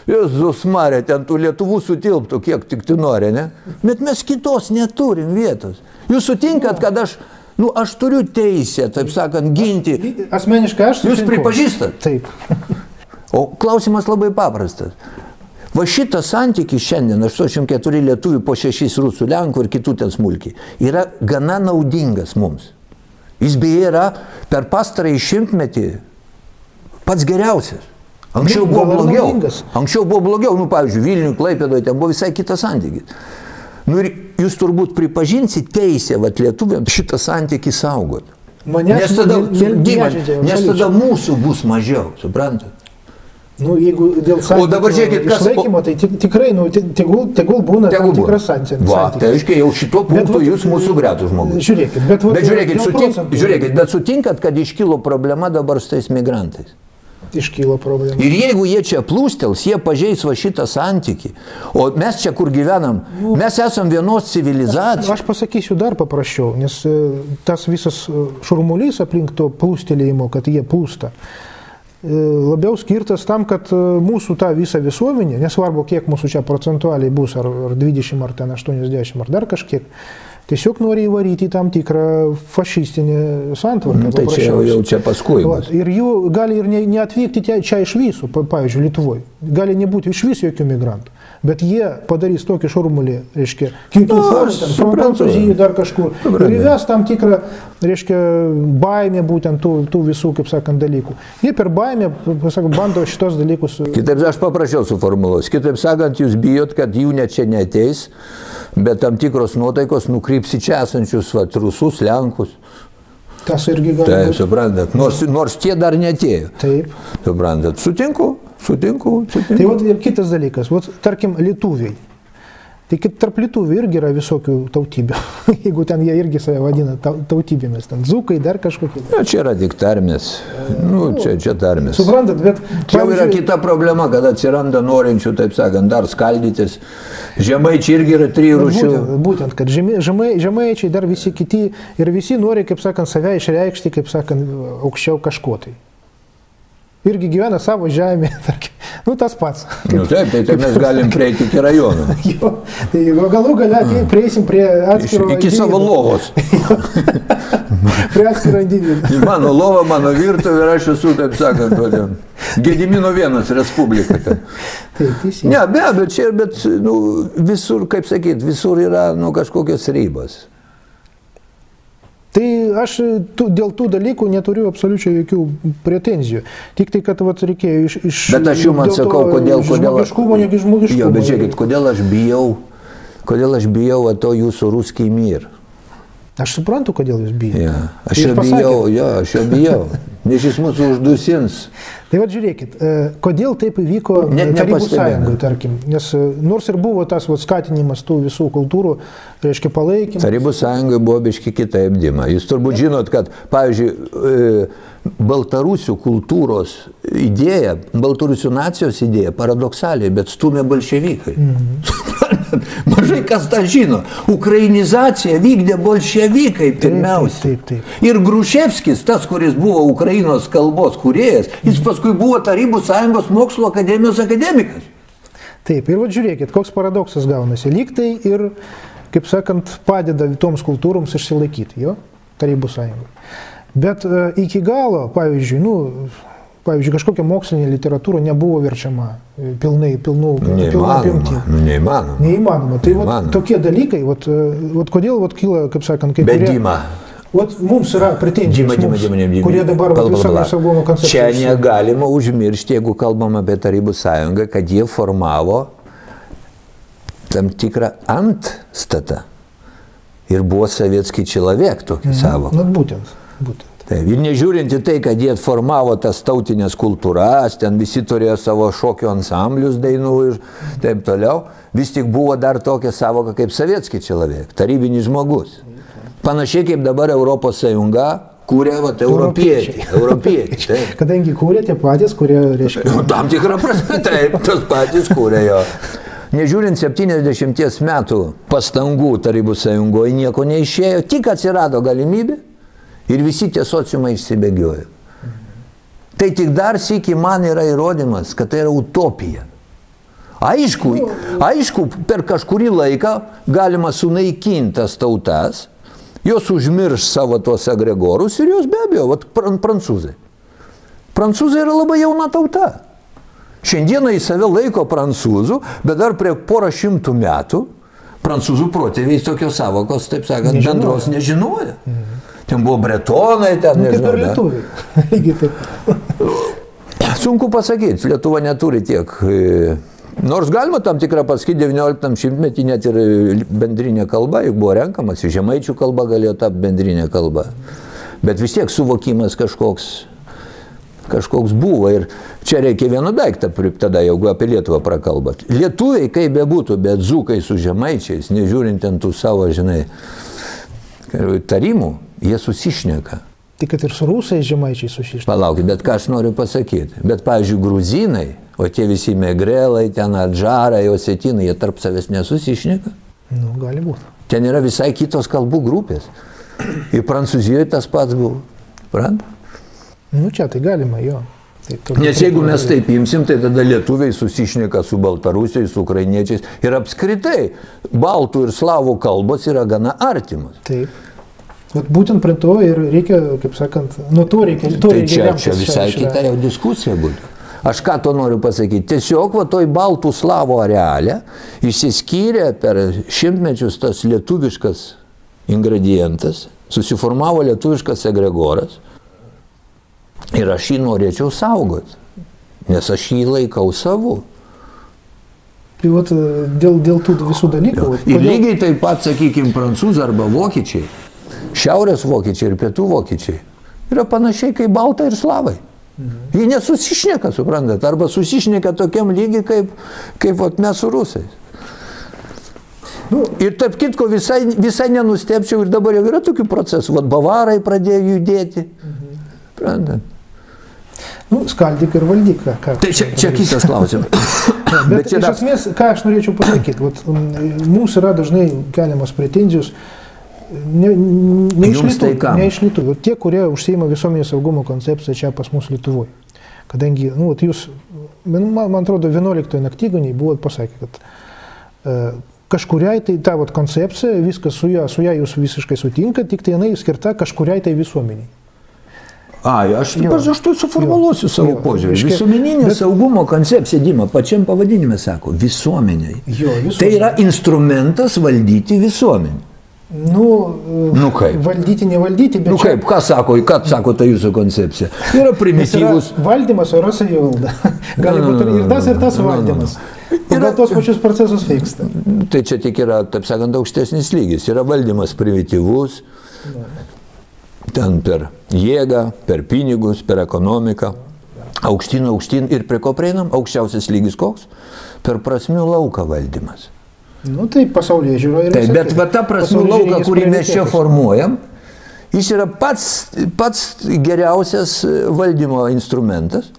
Jėzus Marė, ten tų lietuvų sutilptų, kiek tik tu nori, ne? Bet mes kitos neturim vietos. Jūs sutinkat, kad aš, nu, aš turiu teisę, taip sakant, ginti. Asmeniškai aš. Jūs sutinku. pripažįstat? Taip. O klausimas labai paprastas. Va šitas santykis šiandien, 84 lietuvių po 6 rusų, lenkų ir kitų ten smulkiai, yra gana naudingas mums. Jis beje yra per pastarąjį šimtmetį pats geriausias. Anksčiau buvo blogiau. naudingas. Anksčiau buvo blogiau, nu pavyzdžiui, Vilniui, Klaipėdoje ten buvo visai kitas santykis. Nu ir jūs turbūt pripažinsit teisę, va lietuviams šitą santykį saugot. Manęs Nes tada, ne- nežeidžia, nes tada mūsų bus mažiau, suprantate? Nu, jeigu dėl O dabar santykių žiūrėkit, kas- išlaikymo, tai tik- tikrai, nu, tegul, tegul būna Tegul tam tikras santykis. Va, tai reiškia, jau šituo Bet punktu vat, jūs mūsų gretų žmogus. Žiūrėkit, bet, vat, Bet žiūrėkit, sutink, žiūrėkit, bet sutinkat, kad iškilo problema dabar su tais migrantais. Iškyla problema. Ir jeigu jie čia plūstels, jie pažeis va šitą santykį. O mes čia, kur gyvenam, mes esam vienos civilizacijos. Aš pasakysiu dar paprasčiau, nes e, tas visas e, šurmulys aplink to plūstelėjimo, kad jie plūsta, e, labiau skirtas tam, kad mūsų ta visa visuomenė, nesvarbu, kiek mūsų čia procentualiai bus, ar, ar 20, ar ten 80, ar dar kažkiek, tiesiog nori įvaryti tam tikrą fašistinę santvarką. Nu, tai čia jau, jau čia paskui. Bus. ir jų gali ir ne, neatvykti čia, čia iš visų, pa- pavyzdžiui, Lietuvoje. Gali nebūti iš vis jokių migrantų. Bet jie padarys tokį šurmulį, reiškia, kitų suprantu. Prancūzijai dar kažkur. Suprantu. Ir įves tam tikrą, reiškia, baimę būtent tų, tų visų, kaip sakant, dalykų. Jie per baimę, pasak, bando šitos dalykus. Kitaip aš paprašiau suformuluos. Kitaip sakant, jūs bijot, kad jų net čia neteis, bet tam tikros nuotaikos nukryps į čia esančius vat, rusus, lenkus. Tas irgi gali Taip, būti. suprantat, nors, nors tie dar netėjo. Taip. Suprantat, sutinku, sutinku, Tai sutinku. vat ir kitas dalykas, vat, tarkim, lietuviai. Tai kaip tarp lietuvių irgi yra visokių tautybių. <laughs> Jeigu ten jie irgi save vadina tautybėmis, ten zukai, dar kažkokie. Na, čia yra tik tarmės. Nu, čia, čia tarmės. Suprantat, bet... Čia pavyzdžiui... yra kita problema, kad atsiranda norinčių, taip sakant, dar skaldytis. Žemaičiai irgi yra trijų rūšių. Būtent, būtent, kad žemai, žemai, žemaičiai dar visi kiti ir visi nori, kaip sakant, save išreikšti, kaip sakant, aukščiau kažko tai irgi gyvena savo žemėje, <laughs> tarkim. Nu, tas pats. Nu, taip, tai, tai mes galim <laughs> prieiti iki rajono. jo, tai galų galę tai prieisim prie atskiro. Iki individu. savo lovos. <laughs> prie atskiro individu. mano lova, mano virtuvė ir aš esu, taip sakant, todėl. <laughs> Gedimino vienas Respublika. Taip, teisingai. Ne, be abejo, čia, bet nu, visur, kaip sakyt, visur yra nu, kažkokios ribos. Tai aš tu, dėl tų dalykų neturiu absoliučiai jokių pretenzijų. Tik tai, kad vat, reikėjo iš... iš bet aš jums atsakau, kodėl... kodėl žmogiškumo, negi žmogiškumo. Jo, bet žiūrėkit, kodėl aš bijau, kodėl aš bijau to jūsų ruskiai mir. Aš suprantu, kodėl jūs bijote. Ja, aš jo bijau, jo, aš jo bijau. Nes jis mūsų uždusins. Tai va žiūrėkit, kodėl taip įvyko Net Tarybų sąjungoje, tarkim, nes nors ir buvo tas va, skatinimas tų visų kultūrų, reiškia palaikymas. Tarybų sąjungoje buvo biški kitaip dima. Jūs turbūt žinot, kad, pavyzdžiui, Baltarusių kultūros idėja, Baltarusių nacijos idėja paradoksaliai, bet stumė bolševikai. Mhm. Mažai kas tą žino. Ukrainizaciją vykdė bolševikai pirmiausia. Taip, taip, taip. Ir Gruševskis, tas, kuris buvo Ukrainos kalbos kūrėjas, jis paskui buvo Tarybų sąjungos mokslo akademijos akademikas. Taip, ir va žiūrėkit, koks paradoksas gaunasi. Lyg tai ir, kaip sakant, padeda toms kultūroms išsilaikyti, jo, Tarybų sąjungoje. Bet e, iki galo, pavyzdžiui, nu, pavyzdžiui, kažkokia mokslinė literatūra nebuvo verčiama e, pilnai, pilnų, pilnų apimti. Neįmanoma. Neįmanoma. Tai neįmanoma. Vat, tokie dalykai, vat, e, vat, kodėl vat, kyla, kaip sakant, kaip... Bedima. Vat mums yra pretenzijos, dima, dima, dima, dima, kurie dabar visame saugumo koncepte. Čia negalima užmiršti, jeigu kalbam apie Tarybų sąjungą, kad jie formavo tam tikrą antstatą. Ir buvo sovietskiai čilavėk tokį mhm. savo. Na, būtent, būtent. Taip, ir nežiūrint į tai, kad jie formavo tas tautinės kultūras, ten visi turėjo savo šokio ansamblius dainų ir taip toliau, vis tik buvo dar tokia savoka kaip sovietski čilavėk, tarybinis žmogus. Panašiai kaip dabar Europos Sąjunga kūrė vat, europiečiai. europiečiai taip. <laughs> Kadangi kūrė tie patys, kurie reiškia. Nu, tam tikrą prasme, taip, tas patys kūrė jo. Nežiūrint 70 metų pastangų Tarybų sąjungoje nieko neišėjo, tik atsirado galimybė Ir visi tie sociumai išsibėgiojo. Tai tik dar sėki man yra įrodymas, kad tai yra utopija. Aišku, aišku, per kažkurį laiką galima sunaikinti tas tautas, jos užmirš savo tuos agregorus ir jos be abejo, vat, prancūzai. Prancūzai yra labai jauna tauta. Šiandieną į save laiko prancūzų, bet dar prie porą šimtų metų prancūzų protėviai tokios savokos, taip sakant, bendros nežinoja. Mhm. Ten buvo bretonai, ten nu, nežinau. Kaip ir lietuviai. <laughs> Lygiai taip. Sunku pasakyti, Lietuva neturi tiek. E, nors galima tam tikrą pasakyti, 19 šimtmetį net ir bendrinė kalba, juk buvo renkamas, žemaičių kalba galėjo tapti bendrinė kalba. Bet vis tiek suvokimas kažkoks, kažkoks buvo. Ir čia reikia vieną daiktą, tada jeigu apie Lietuvą prakalbat. Lietuviai, kaip bebūtų, bet zukai su žemaičiais, nežiūrint ant tų savo, žinai, tarimų, jie susišneka. Tik kad ir su rusais žemaičiai susišneka. Palaukit, bet ką aš noriu pasakyti. Bet, pavyzdžiui, gruzinai, o tie visi megrelai, ten adžarai, osetinai, jie tarp savęs nesusišneka. Nu, gali būti. Ten yra visai kitos kalbų grupės. Ir Prancūzijoje tas pats buvo. Prant? Nu, čia tai galima, jo. Taip, Nes jeigu mes taip imsim, tai tada lietuviai susišneka su baltarusiais, su ukrainiečiais ir apskritai baltų ir slavų kalbos yra gana artimos. Taip. Bet būtent prie to ir reikia, kaip sakant, nuo to reikia. To tai reikia čia, čia visai šia, kita jau diskusija būtų. Aš ką to noriu pasakyti? Tiesiog va toj baltų slavo arealė išsiskyrė per šimtmečius tas lietuviškas ingredientas, susiformavo lietuviškas egregoras ir aš jį norėčiau saugoti, nes aš jį laikau savu. Tai vat, dėl, dėl tų visų dalykų. Ir lygiai taip pat, sakykime, prancūzai arba vokiečiai šiaurės vokiečiai ir pietų vokiečiai yra panašiai kaip baltai ir slavai. Mhm. Jie nesusišneka, suprantat, arba susišneka tokiam lygiai kaip, kaip vat, mes su rusais. Nu, ir tarp kitko visai, visai nenustepčiau ir dabar jau yra tokių procesų. Vat bavarai pradėjo judėti. Mhm. Prantat. Nu, skaldyk ir valdyk. Ką, ką tai čia, čia kitas klausimas. <coughs> bet, bet čia iš esmės, ką aš norėčiau pasakyti, vat, mums yra dažnai keliamas pretenzijos. Ne, ne, iš tai ne iš lietuvių. Tie, kurie užsieima visuomenės saugumo koncepciją čia pas mus Lietuvoje. Kadangi, nu, jūs, man, man atrodo, 11 naktygoniai buvo pasakę, kad uh, kažkuriai tai ta vat, koncepcija, viskas su ją, su ją jūs visiškai sutinka, tik tai jinai skirta kažkuriai tai visuomeniai. Ai, aš, jo, aš tu suformuluosiu jo, savo požiūrį. Visuomeninė bet... saugumo koncepcija, Dima, pačiam pavadinime sako, visuomeniai. Jo. Tai yra instrumentas valdyti visuomenį. Nu, nu kaip? Valdyti, nevaldyti, bet... Nu čia... kaip, ką sako, ką sako ta jūsų koncepcija? Yra primityvus. Yra valdymas, o yra savivalda. <laughs> Gali būti ir tas, ir tas valdymas. Yra tos pačius procesus vyksta. Tai čia tik yra, taip sakant, aukštesnis lygis. Yra valdymas primityvus. Ten per jėgą, per pinigus, per ekonomiką. Aukštyn, aukštyn ir prie ko prieinam? Aukščiausias lygis koks? Per prasmių lauką valdymas. Nu tai pasaulyje žiūro ir... Taip, bet va ta prasmių lauką, kurį mes čia formuojam, jis yra pats, pats geriausias valdymo instrumentas,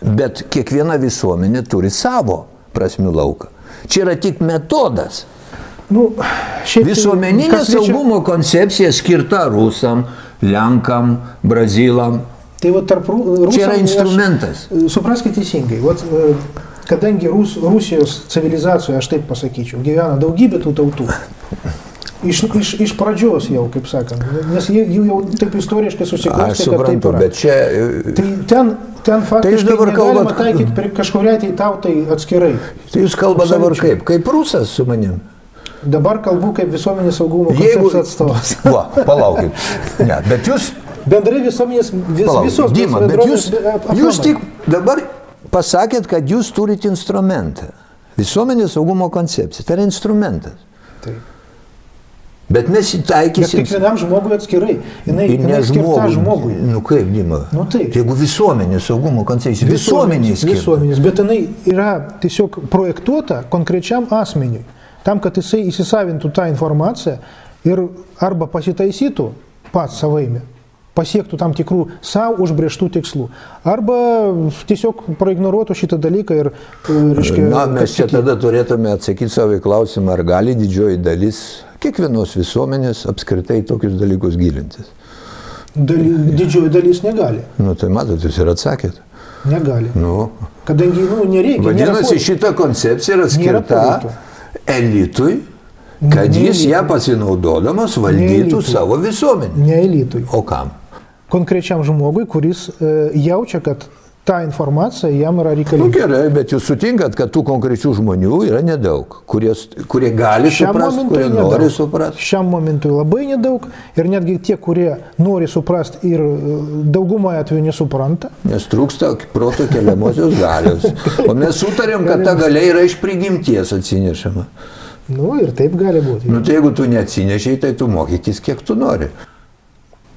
bet kiekviena visuomenė turi savo prasmių lauką. Čia yra tik metodas. Nu, šiaip, tai Visuomeninė saugumo liečia... koncepcija skirta rusam, lenkam, brazilam. Tai va tarp rusų. Čia yra instrumentas. Aš, supraskite teisingai. Vat, e, kadangi Rus, Rusijos civilizacijoje, aš taip pasakyčiau, gyvena daugybė tų tautų. Iš, iš, iš pradžios jau, kaip sakant, nes jų jau taip istoriškai susiklostė, taip yra. Bet čia... Tai ten, ten faktiškai tai dabar kalbate taikyti kažkuriai tai tautai atskirai. Tai jūs kalbate dabar kaip? Kaip rusas su manim? Dabar kalbu kaip visuomenės saugumo Jeigu... atstovas. <laughs> Va, palaukit. Ne, bet jūs... Bendrai visuomenės vis, Palauk, visos. Dima, bet jūs, jūs tik dabar pasakėt, kad jūs turite instrumentą. Visuomenės saugumo koncepcija. Tai yra instrumentas. Taip. Bet mes įtaikysim. Bet kiekvienam žmogui atskirai. Jinai, ir ne žmogui. žmogui. Nu kaip, Dima? Nu, taip. Jeigu visuomenės saugumo koncepcija. Visuomenės. Visuomenės. Bet jinai yra tiesiog projektuota konkrečiam asmeniui tam, kad jisai įsisavintų tą informaciją ir arba pasitaisytų pats savaime, pasiektų tam tikrų savo užbrieštų tikslų. Arba tiesiog praignoruotų šitą dalyką ir, reiškia... Na, mes čia tada turėtume atsakyti savo į klausimą, ar gali didžioji dalis kiekvienos visuomenės apskritai tokius dalykus gilintis. Daly, didžioji dalis negali. Nu, tai matot, jūs ir atsakėt. Negali. Nu. Kadangi, nu, nereikia. Vadinasi, šita koncepcija yra skirta elitui, kad ne jis ją pasinaudodamas valdytų savo visuomenę. Ne elitui. O kam? Konkrečiam žmogui, kuris e, jaučia, kad ta informacija jam yra reikalinga. Nu, gerai, bet jūs sutinkat, kad tų konkrečių žmonių yra nedaug, kurie, kurie gali suprasti, kurie nedaug. nori suprasti. Šiam momentui labai nedaug ir netgi tie, kurie nori suprasti ir e, daugumoje atveju nesupranta. Nes trūksta proto keliamosios galios. O mes sutarėm, kad ta galia yra iš prigimties atsinešama. Nu ir taip gali būti. Nu tai jeigu tu neatsinešiai, tai tu mokykis kiek tu nori.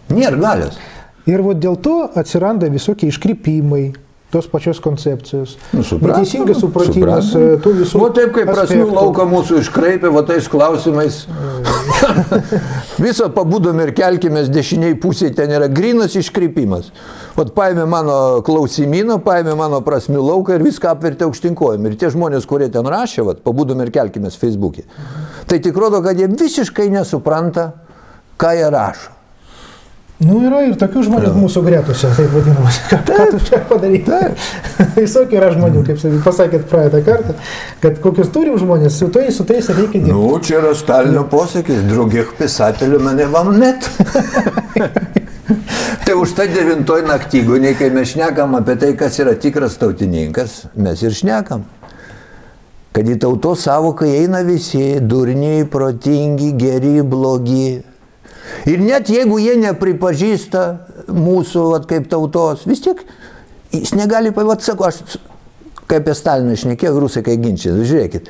Nėra galios. Ir vat dėl to atsiranda visokie iškrypimai, tos pačios koncepcijos. Nu, Neteisingas supratimas supratau. E, tų visų. O taip kaip prasmių lauką mūsų iškraipė, va tais klausimais. <laughs> Visą pabudom ir kelkimės dešiniai pusėje, ten yra grinas iškrypimas. Vat paėmė mano klausimyną, paėmė mano prasmių lauką ir viską apvertė aukštinkojim. Ir tie žmonės, kurie ten rašė, vat, pabudom ir kelkimės Facebook'e. Tai tik rodo, kad jie visiškai nesupranta, ką jie rašo. Nu, yra ir tokių žmonių mūsų gretose, taip vadinamas. Ką, ką tu čia padarai? <laughs> Visokių yra žmonių, kaip pasakėt praeitą kartą, kad kokius turim žmonės, su tais, su tais reikia dirbti. Nu, čia yra Stalino posakis, draugėk pisatelių mane vam net. <laughs> tai už tą devintoj naktygoniai, kai mes šnekam apie tai, kas yra tikras tautininkas, mes ir šnekam. Kad į tautos savoką eina visi durniai, protingi, geri, blogi, Ir net jeigu jie nepripažįsta mūsų vat, kaip tautos, vis tiek jis negali, vat sakau, aš kaip apie Staliną šnekėjau, rusai kai ginčia, žiūrėkit,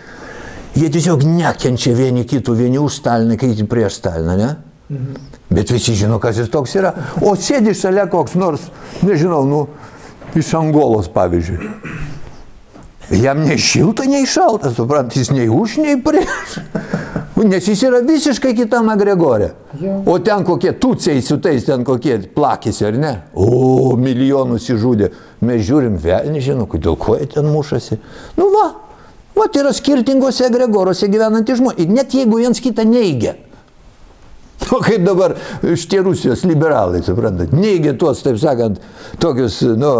jie tiesiog nekenčia vieni kitų, vieni už Staliną, kiti prieš Staliną, ne? Mhm. Bet visi žino, kas jis toks yra. O sėdi šalia koks nors, nežinau, nu, iš Angolos pavyzdžiui. Jam nei šilta, nei šalta, suprant, jis nei už, nei prieš. Nes jis yra visiškai kitam agregorė. O ten kokie tuciai su tais, ten kokie plakėsi, ar ne? O, milijonus įžudė. Mes žiūrim, vėl nežinau, kodėl ko jie ten mušasi. Nu va, va, tai yra skirtingose agregoruose gyvenantys žmonės. Ir net jeigu viens kitą neigia. O kaip dabar šitie Rusijos liberalai, suprantat, neigia tuos, taip sakant, tokius, nu,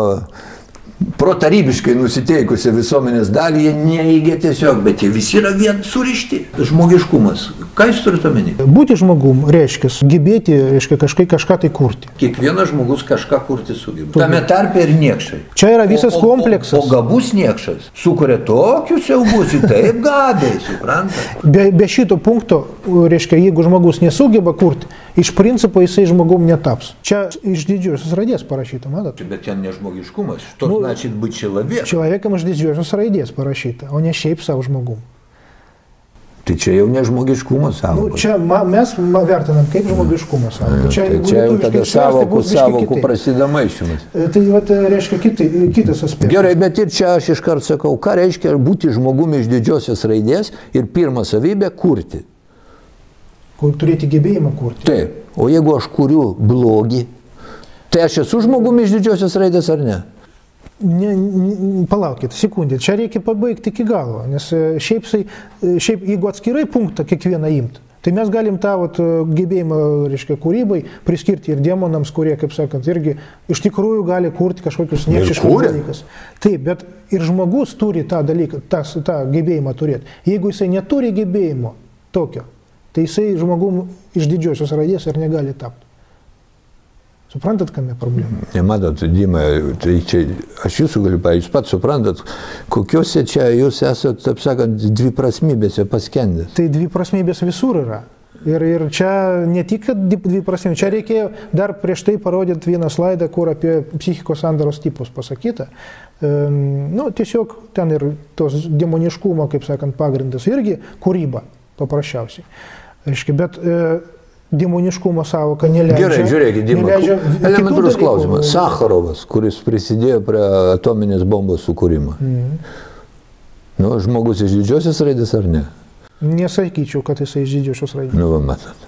protarybiškai nusiteikusią visuomenės dalį, jie neįgė tiesiog, bet jie visi yra vien surišti. Žmogiškumas. Ką jūs turite omeny? Būti žmogum reiškia gebėti, reiškia kažkai kažką tai kurti. Kiekvienas žmogus kažką kurti sugeba. Tame tarpe ir niekšai. Čia yra visas O- o- kompleksas. O, o gabus niekšas sukuria tokius siaubus taip gabiai, suprantate? Be, be šito punkto, reiškia, jeigu žmogus nesugeba kurti, iš principo jisai žmogum netaps. Čia iš didžiosios raidės parašyta, matot? Bet ten nežmogiškumas. Что значит быть человеком? Человеком iš didžiosios raidės parašyta, o ne šiaip savo žmogum. Tai čia jau nežmogiškumas savo. Nu, čia ma, mes ma, vertinam kaip žmogiškumą savo. Tai čia jau lietuviškai tada išverst, tai savokų, bus biškį savokų kitaip. prasideda maišymas. E, Tai vat, reiškia kitai, kitas aspektas. Gerai, bet ir čia aš iškart sakau, ką reiškia būti žmogumi iš didžiosios raidės ir pirmą savybę kurti. Kur turėti gebėjimą kurti. Taip, o jeigu aš kuriu blogį, tai aš esu žmogumi iš didžiosios raidės ar ne? Ne, ne, palaukit, sekundė, čia reikia pabaigti iki galo, nes e, šiaip, e, šiaip jeigu atskirai punktą kiekvieną imt, tai mes galim tą vat, e, gebėjimą, reiškia, kūrybai priskirti ir demonams, kurie, kaip sakant, irgi iš tikrųjų gali kurti kažkokius niekšiškus kuria. dalykus. Taip, bet ir žmogus turi tą dalyką, tas, tą gebėjimą turėti. Jeigu jisai neturi gebėjimo tokio, tai jisai žmogum iš didžiosios raidės ir negali tapti. Suprantat, kame problema? Nematot, Dima, tai čia aš jūsų galiu paaiškinti, jūs pats suprantat, kokiuose čia jūs esate, taip sakant, dviprasmybėse paskendęs. Tai dvi prasmybės visur yra. Ir, ir čia ne tik kad di- dvi prasmybės, čia reikėjo dar prieš tai parodyti vieną slaidą, kur apie psichikos sandaros tipus pasakyta. Um, nu, tiesiog ten ir tos demoniškumo, kaip sakant, pagrindas irgi kūryba, paprasčiausiai. Aiškiai, bet e, demoniškumo savoka neleidžia. Gerai, žiūrėkit, kitų elementarus klausimas. Sakharovas, kuris prisidėjo prie atominės bombos sukūrimo. Mhm. Nu, žmogus iš didžiosios raidės ar ne? Nesakyčiau, kad jisai iš didžiosios raidės. Nu, va, matot.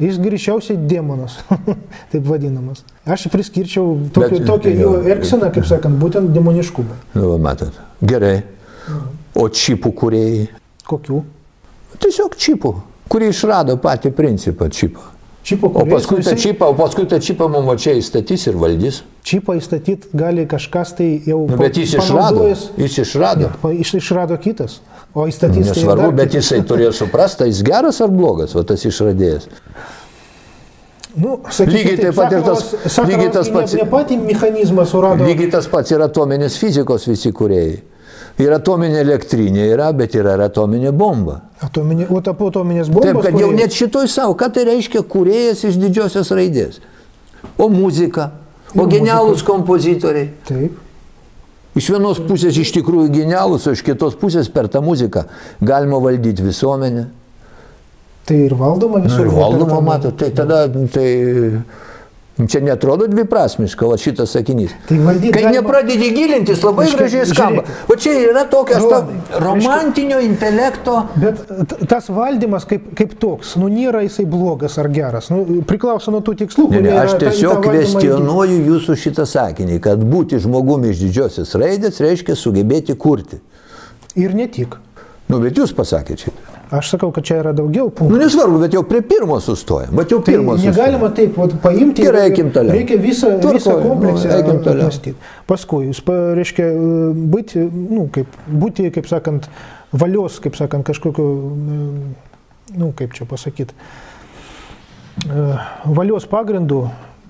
Jis greičiausiai demonas, <laughs> taip vadinamas. Aš priskirčiau tokį, Bet- tokį jo elgseną, kaip sakant, būtent demoniškumui. Nu, va, matot. Gerai. O čipų kuriejai? Kokių? Tiesiog čipų, kurie išrado patį principą čipo. Čipo O paskui nu, tą jisai- čipą, o paskui tą čipą mums čia įstatys ir valdys. Čipą įstatyti gali kažkas tai jau Nu, bet jis išrado. Jis išrado. Iš, išrado kitas. O įstatys tai Nesvarbu, dar bet kitas. jisai turėjo suprasti, jis geras ar blogas, o tas išradėjas. Nu, sakykime Lygiai taip pat ir tas- Sakharovas lygiai tas ne- pats- Ne patį mechanizmą surado. Lygiai tas pats yra atominės fizikos visi kuriejai. Ir atominė elektrinė yra, bet yra ir atominė bomba. Atominė, o tapo atominės bombos. Taip, kad jau kūrėjas- net šitoj savo, ką tai reiškia kuriejas iš didžiosios raidės. O muzika, o genialūs kompozitoriai. Taip. Iš vienos pusės iš tikrųjų genialūs, o iš kitos pusės per tą muziką galima valdyti visuomenę. Tai ir valdoma Nu, visur. ir valdoma, matot, tai tada, tai čia netrodo dviprasmiška, o šitas sakinys. Tai valdyt Kai galima- nepradedi gilintis, labai Reiškia, gražiai skamba. O čia yra tokias ta, romantinio intelekto. Bet tas valdymas kaip, kaip toks, nu nėra jisai blogas ar geras. Nu, priklauso nuo tų tikslų, Ne, ne, aš tiesiog kvestionuoju jūsų šitą sakinį, kad būti žmogumi iš didžiosios raidės reiškia sugebėti kurti. Ir ne tik. Nu, bet jūs pasakėte šitą. Aš sakau, kad čia yra daugiau Nu, punktų. nesvarbu, bet jau prie pirmo sustojam. Bet jau Tai pirmo sustojam. negalima taip vat, paimti. Gerai, eikim toliau. Reikia visą, Tvarkoj, visą kompleksą nu, eikim toliau. Paskui, jūs, reiškia, būti, nu, kaip, būti, kaip sakant, valios, kaip sakant, kažkokiu, nu, kaip čia pasakyti, valios pagrindų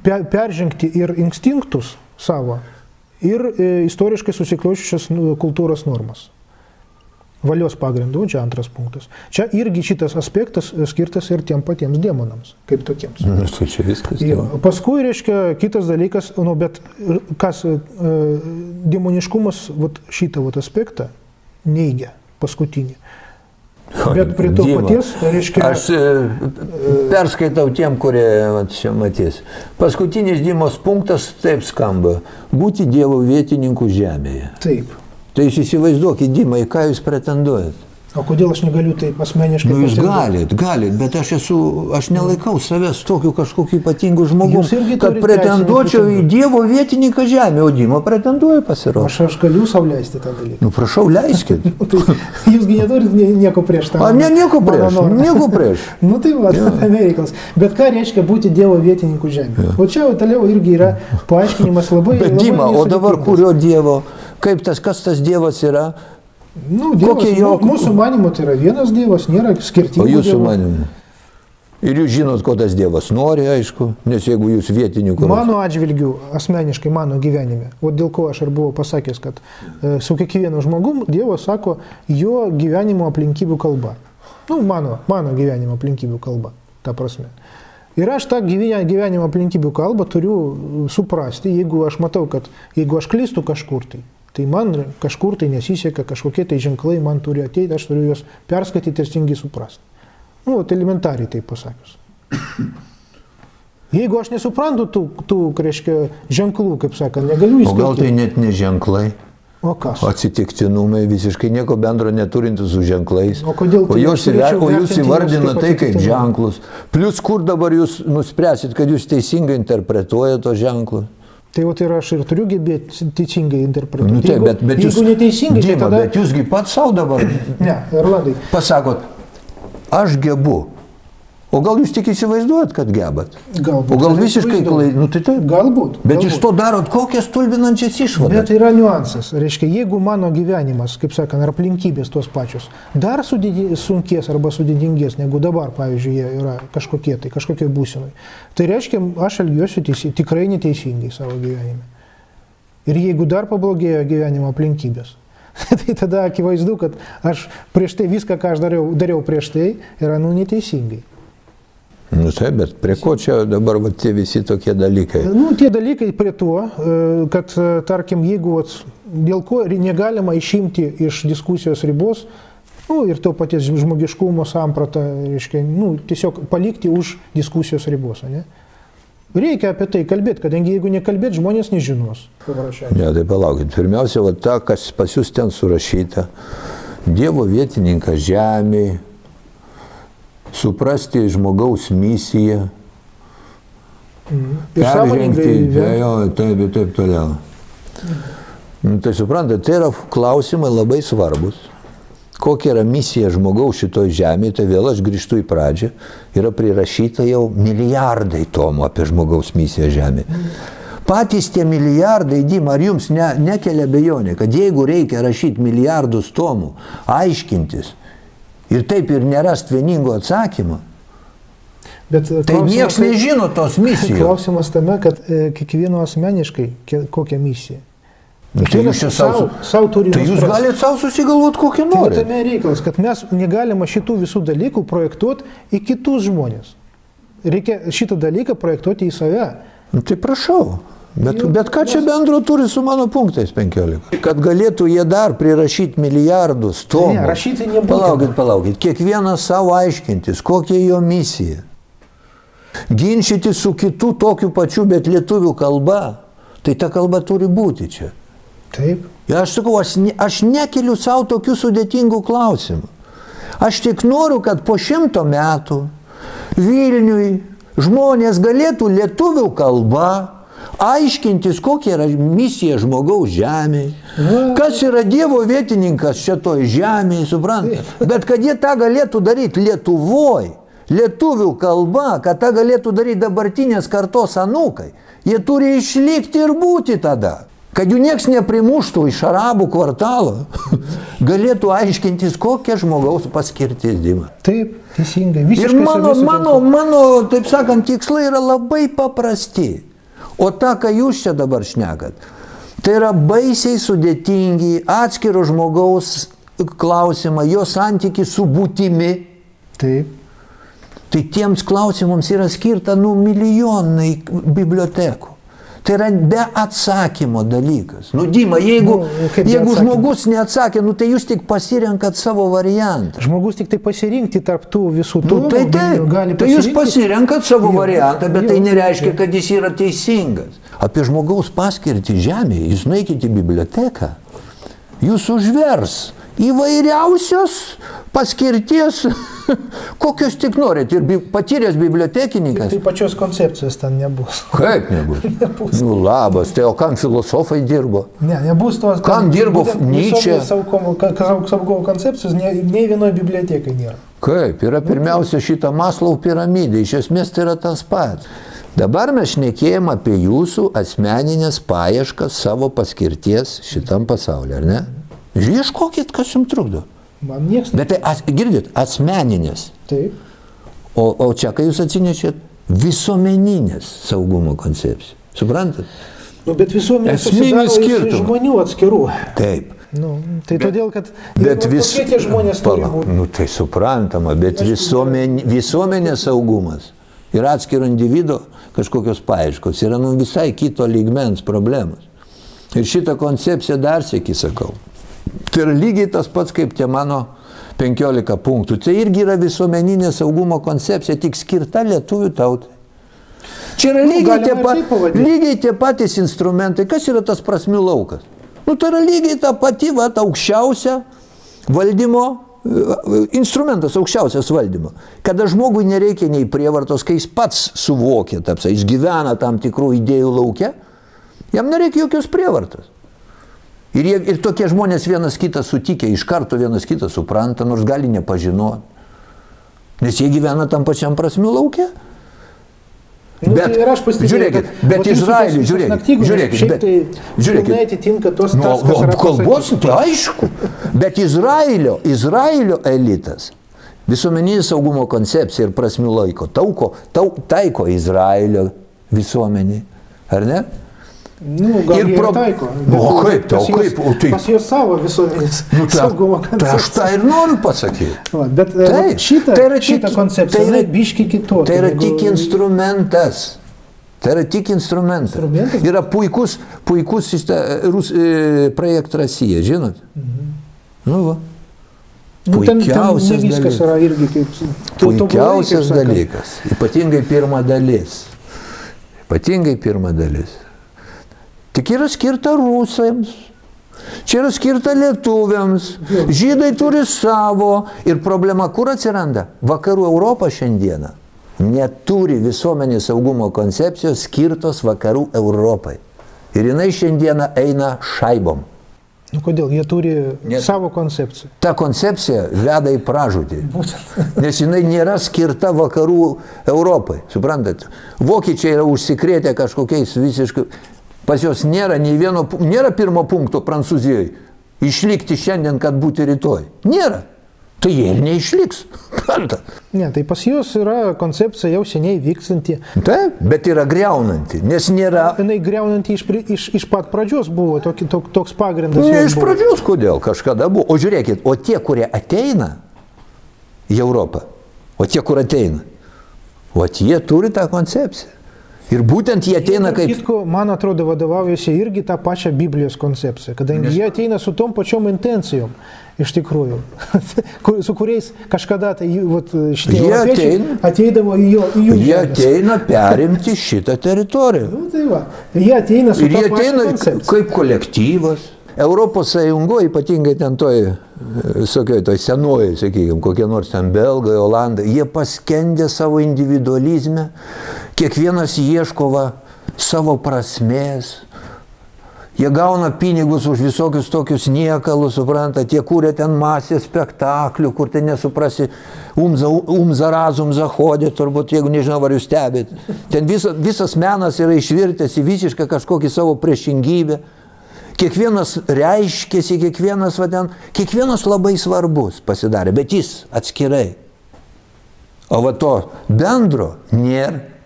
pe- peržengti ir instinktus savo, ir e, istoriškai susikloščiusias nu, kultūros normas. Valios pagrindų, čia antras punktas. Čia irgi šitas aspektas skirtas ir tiem patiems demonams, kaip tokiems. Nu, tai čia viskas. Jo. Paskui, reiškia, kitas dalykas, nu, bet kas e, demoniškumas vat, šitą vat, aspektą neigia paskutinį. Bet prie to Dima, paties, reiškia, Aš e, perskaitau tiem, kurie čia matys. Paskutinis Dimos punktas taip skamba. Būti Dievo vietininku žemėje. taip. Tai jūs įsivaizduokit, Dima, į ką jūs pretenduojat? O kodėl aš negaliu taip asmeniškai? Nu, jūs galit, galit, bet aš esu, aš nelaikau savęs tokiu kažkokiu ypatingu irgi kad pretenduočiau į Dievo vietininką žemę, o Dimo pretenduoja pasirodo. Aš, aš galiu sauliaisti tą dalyką. Nu, prašau, leiskit. Tai jūsgi neturit nie- nieko prieš tą. A, ne, nieko prieš, nieko prieš. Nu tai va, tame reikalas. Bet ką reiškia būti Dievo vietininku žemėje? O čia jau toliau irgi yra paaiškinimas labai. Bet labai Dima, o dabar kurio Dievo, kaip tas, kas tas Dievas yra, Nu, dievas, jo- Mūsų manimo tai yra vienas Dievas, nėra o skirtingų. jūsų dievų. manimu. Ir jūs žinot, ko tas Dievas nori, aišku, nes jeigu jūs vietininkų... Mano atžvilgiu, asmeniškai mano gyvenime, o dėl ko aš ir buvau pasakęs, kad e, su kiekvienu žmogum Dievas sako jo gyvenimo aplinkybių kalba. Nu, mano, mano gyvenimo aplinkybių kalba, ta prasme. Ir aš tą gyvenimo, gyvenimo aplinkybių kalbą turiu e, suprasti, jeigu aš matau, kad jeigu aš klystu kažkur tai, tai man kažkur tai nesiseka, kažkokie tai ženklai man turi ateiti, aš turiu juos perskaityti ir tingiai suprasti. Nu, vat elementariai tai pasakius. Jeigu aš nesuprantu tų, tų reiškia, ženklų, kaip sakant, negaliu O gal tai net ne ženklai, O kas? atsitiktinumai, visiškai nieko bendro neturintys su ženklais. O kodėl o tai jūs, aš turėčiau įver- o jūs įvardina tai kaip ženklus. Plus, kur dabar jūs nuspręsit, kad jūs teisingai interpretuojate tos ženklus? Tai jau tai aš ir turiu gebėti teisingai interpretuoti. Nu, taip, jeigu, bet, bet jūs, jeigu neteisingai, Dima, tai tada... bet jūsgi pats savo dabar Ne, Erlandai, pasakot, aš gebu. O gal jūs tik įsivaizduojat, kad gebat? galbūt. O gal visiškai klaidų? Nu, tai taip. Galbūt. Bet galbūt. iš to darot kokias stulbinančias išvadas. Bet yra niuansas. Reiškia, jeigu mano gyvenimas, kaip sakant, ar aplinkybės tos pačios, dar sudėdi- sunkės arba sudėtingės negu dabar, pavyzdžiui, jie yra kažkokie tai, kažkokie būsinai, tai reiškia, aš elgiuosi teisi, tikrai neteisingai savo gyvenime. Ir jeigu dar pablogėjo gyvenimo aplinkybės, <laughs> tai tada akivaizdu, kad aš prieš tai viską, ką aš dariau, dariau prieš tai, yra nu neteisingai. Nu taip, bet prie ko čia dabar va, tie visi tokie dalykai? Nu, tie dalykai prie to, e, kad, e, tarkim, jeigu vat, dėl ko negalima išimti iš diskusijos ribos, nu, ir to paties žmogiškumo sampratą, reiškia, nu, tiesiog palikti už diskusijos ribos, ne? Reikia apie tai kalbėti, kadangi jeigu nekalbėt, žmonės nežinos. Ne, tai palaukit. Pirmiausia, va ta, kas pas jūs ten surašyta. Dievo vietininkas žemėje, suprasti žmogaus misiją, sąmoningai, peržengti, jo, taip ir taip toliau. Nu, tai suprantate, tai yra klausimai labai svarbus. Kokia yra misija žmogaus šitoj žemėje, tai vėl aš grįžtu į pradžią, yra prirašyta jau milijardai tomų apie žmogaus misiją žemėje. Patys tie milijardai, Dim, ar jums ne, nekelia bejonė, kad jeigu reikia rašyti milijardus tomų, aiškintis ir taip ir nerast vieningo atsakymo, Bet e, tai niekas nežino tos <coughs> misijos. Klausimas tame, kad e, kiekvieno asmeniškai kokią misiją. Tai jūs sau, savo, sau turi tai jūs galite savo susigalvoti kokį Tai norite. tame reikalas, kad mes negalime šitų visų dalykų projektuoti į kitus žmonės. Reikia šitą dalyką projektuoti į save. Nu, tai prašau. Bet, bet ką čia bendro turi su mano punktais 15? Kad galėtų jie dar prirašyti milijardus to. Ne, rašyti nebūtina. Palaukit, palaukit. Kiekvienas savo aiškintis, kokia jo misija. Ginčyti su kitu tokiu pačiu, bet lietuvių kalba. Tai ta kalba turi būti čia. Taip. Ir aš sakau, aš, ne, aš nekeliu savo tokių sudėtingų klausimų. Aš tik noriu, kad po šimto metų Vilniui žmonės galėtų lietuvių kalba aiškintis, kokia yra misija žmogaus žemėje, kas yra Dievo vietininkas šitoj žemėje, suprantate. Bet kad jie tą galėtų daryti Lietuvoje, lietuvių kalba, kad tą galėtų daryti dabartinės kartos anūkai, jie turi išlikti ir būti tada. Kad jų nieks neprimuštų iš arabų kvartalo, <laughs> galėtų aiškintis, kokia žmogaus paskirtis Dima. Taip, teisingai. Ir Visiškai su mano, mano, mano, taip sakant, tikslai yra labai paprasti. O tą, ką jūs čia dabar šnekat, tai yra baisiai sudėtingi atskiro žmogaus klausimai, jo santyki su būtimi. Taip. Tai tiems klausimams yra skirta nu milijonai bibliotekų. Tai yra be atsakymo dalykas. Nu, Dima, jeigu, Nu, be jeigu žmogus neatsakė, nu, tai jūs tik pasirenkat savo variantą. Žmogus tik tai pasirinkti tarp tų visų tų. Nu, tai taip, tai jūs pasirenkat savo Jo, variantą, bet jo, tai nereiškia, kad jis yra teisingas. Apie žmogaus paskirtį žemėje, jūs nueikite į biblioteką, jūs užvers įvairiausios paskirties, <laughs> kokios tik norit. Ir patyręs bibliotekininkas. Tai pačios koncepcijos ten nebus. <laughs> Kaip nebus? <laughs> nebus. Nu labas, tai o kam filosofai dirbo? Ne, nebus tos. Kam dirbo Nyčė? Saugumo koncepcijos nei, nei vienoje bibliotekai nėra. Kaip? Yra pirmiausia šita Maslau piramidė. Iš esmės tai yra tas pats. Dabar mes šnekėjom apie jūsų asmeninės paieškas savo paskirties šitam pasauliu, ar ne? Ieškokit, kas jums trukdo. Man niekas. Bet tai, as, girdit, asmeninės. Taip. O, o čia, kai jūs atsinešėt, visuomeninės saugumo koncepcija. Suprantat? Nu, bet visuomenė Esminis skirtumas. žmonių atskirų. Taip. Nu, tai bet, todėl, kad... Bet nu, vis... tie žmonės turi Pala, būti. Nu, tai suprantama, bet visuomenė, visuomenės saugumas ir atskiro individo kažkokios paaiškos yra nu visai kito lygmens problemos. Ir šitą koncepciją dar sėki sakau. Tai yra lygiai tas pats kaip tie mano 15 punktų. Tai irgi yra visuomeninė saugumo koncepcija, tik skirta lietuvių tautai. Čia yra Nu, lygiai, galima tie, ir pa, taip pavadinti. lygiai tie patys instrumentai. Kas yra tas prasmių laukas? Nu, tai yra lygiai ta pati, va, aukščiausia valdymo e, instrumentas, aukščiausias valdymo. Kada žmogui nereikia nei prievartos, kai jis pats suvokia, tapsa, jis gyvena tam tikrų idėjų laukia, jam nereikia jokios prievartos. Ir, jie, ir tokie žmonės vienas kitą sutikę, iš karto vienas kitą supranta, nors gali nepažinoti. Nes jie gyvena tam pačiam prasmių laukia. Nu, Bet, tai ir aš pastebėjau, žiūrėkit, kad bet visos žiūrėkit, naktigonės žiūrėkit, bet- tai žiūrėkit. atitinka tos, Nu, tas, kas nu, kalbos, tai aišku. Bet Izraelio, Izraelio elitas visuomeninį saugumo koncepciją ir prasmių laiko tauko, tau, taiko Izraelio visuomenį. Ar ne? Nu, gal Ir pro- taiko. O kaip tau, kaip? O tai- Pas juos savo visuomenės Nu, ta, saugumo tai aš tą ir noriu pasakyti. Va, Bet e, vat šitą, tai yra šitą tik- koncepciją, tai yra- tai biški kitokia. Tai yra negu- tik instrumentas. Tai yra tik instrumentas. Instrumentas? Yra puikus, puikus šitą, rus, e, projekt Rasija, žinot? Nu, va. Nu, ten, ten ne Puikiausias viskas dalykas. yra irgi kaip... Puikiausias dalykas. Ypatingai pirma dalis. Ypatingai pirma dalis. Tik yra skirta rusams. Čia yra skirta lietuviams. Žydai turi savo. Ir problema kur atsiranda? Vakarų Europa šiandieną neturi visuomenės saugumo koncepcijos skirtos vakarų Europai. Ir jinai šiandieną eina šaibom. Nu, kodėl? Jie turi Nes- savo koncepciją. Ta koncepcija veda į pražūtį. Nes jinai nėra skirta vakarų Europai, suprantat? Vokiečiai yra užsikrėtę kažkokiais visiškai, pas juos nėra nei vieno, nėra pirmo punkto Prancūzijoje. Išlikti šiandien, kad būti rytoj. Nėra. Tai jie ir neišliks. <laughs> Suprantat? Ne, tai pas juos yra koncepcija jau seniai vykstanti. Taip, bet yra greunanti, nes nėra... Jinai greunanti iš, iš, iš pat pradžios buvo, toki, tok, toks pagrindas. Ne jos iš pradžios kodėl, kažkada buvo. O žiūrėkit, o tie, kurie ateina į Europą, o tie, kur ateina, o jie turi tą koncepciją. Ir būtent jie ateina kaip... Kitko, man atrodo, vadovaujasi irgi tą pačią Biblijos koncepciją, kadangi Nes- jie ateina su tom pačiom intencijom, iš tikrųjų, <laughs> su kuriais kažkada tai vat, šitie Jie ateina- ateidavo į, jo, į jų Jie žemes. ateina <laughs> perimti šitą teritoriją. Nu, tai va, jie ateina su Ir jie ateina kaip kolektyvas. Europos Sąjungoje, ypatingai ten toj, visokioj toj senoji, sakykime, kokie nors ten belgai, olandai, jie paskendė savo individualizme, kiekvienas ieško va, savo prasmės. Jie gauna pinigus už visokius tokius niekalus, supranta, tie kūrė ten masę spektaklių, kur ten nesuprasi, umza, umza razum zahodė, turbūt, jeigu nežinau, ar jūs stebėt. Ten visa, visas menas yra išvirtęs į visišką kažkokį savo priešingybę. Kiekvienas reiškėsi, kiekvienas, va, ten, kiekvienas labai svarbus pasidarė, bet jis atskirai. O va to bendro nėra.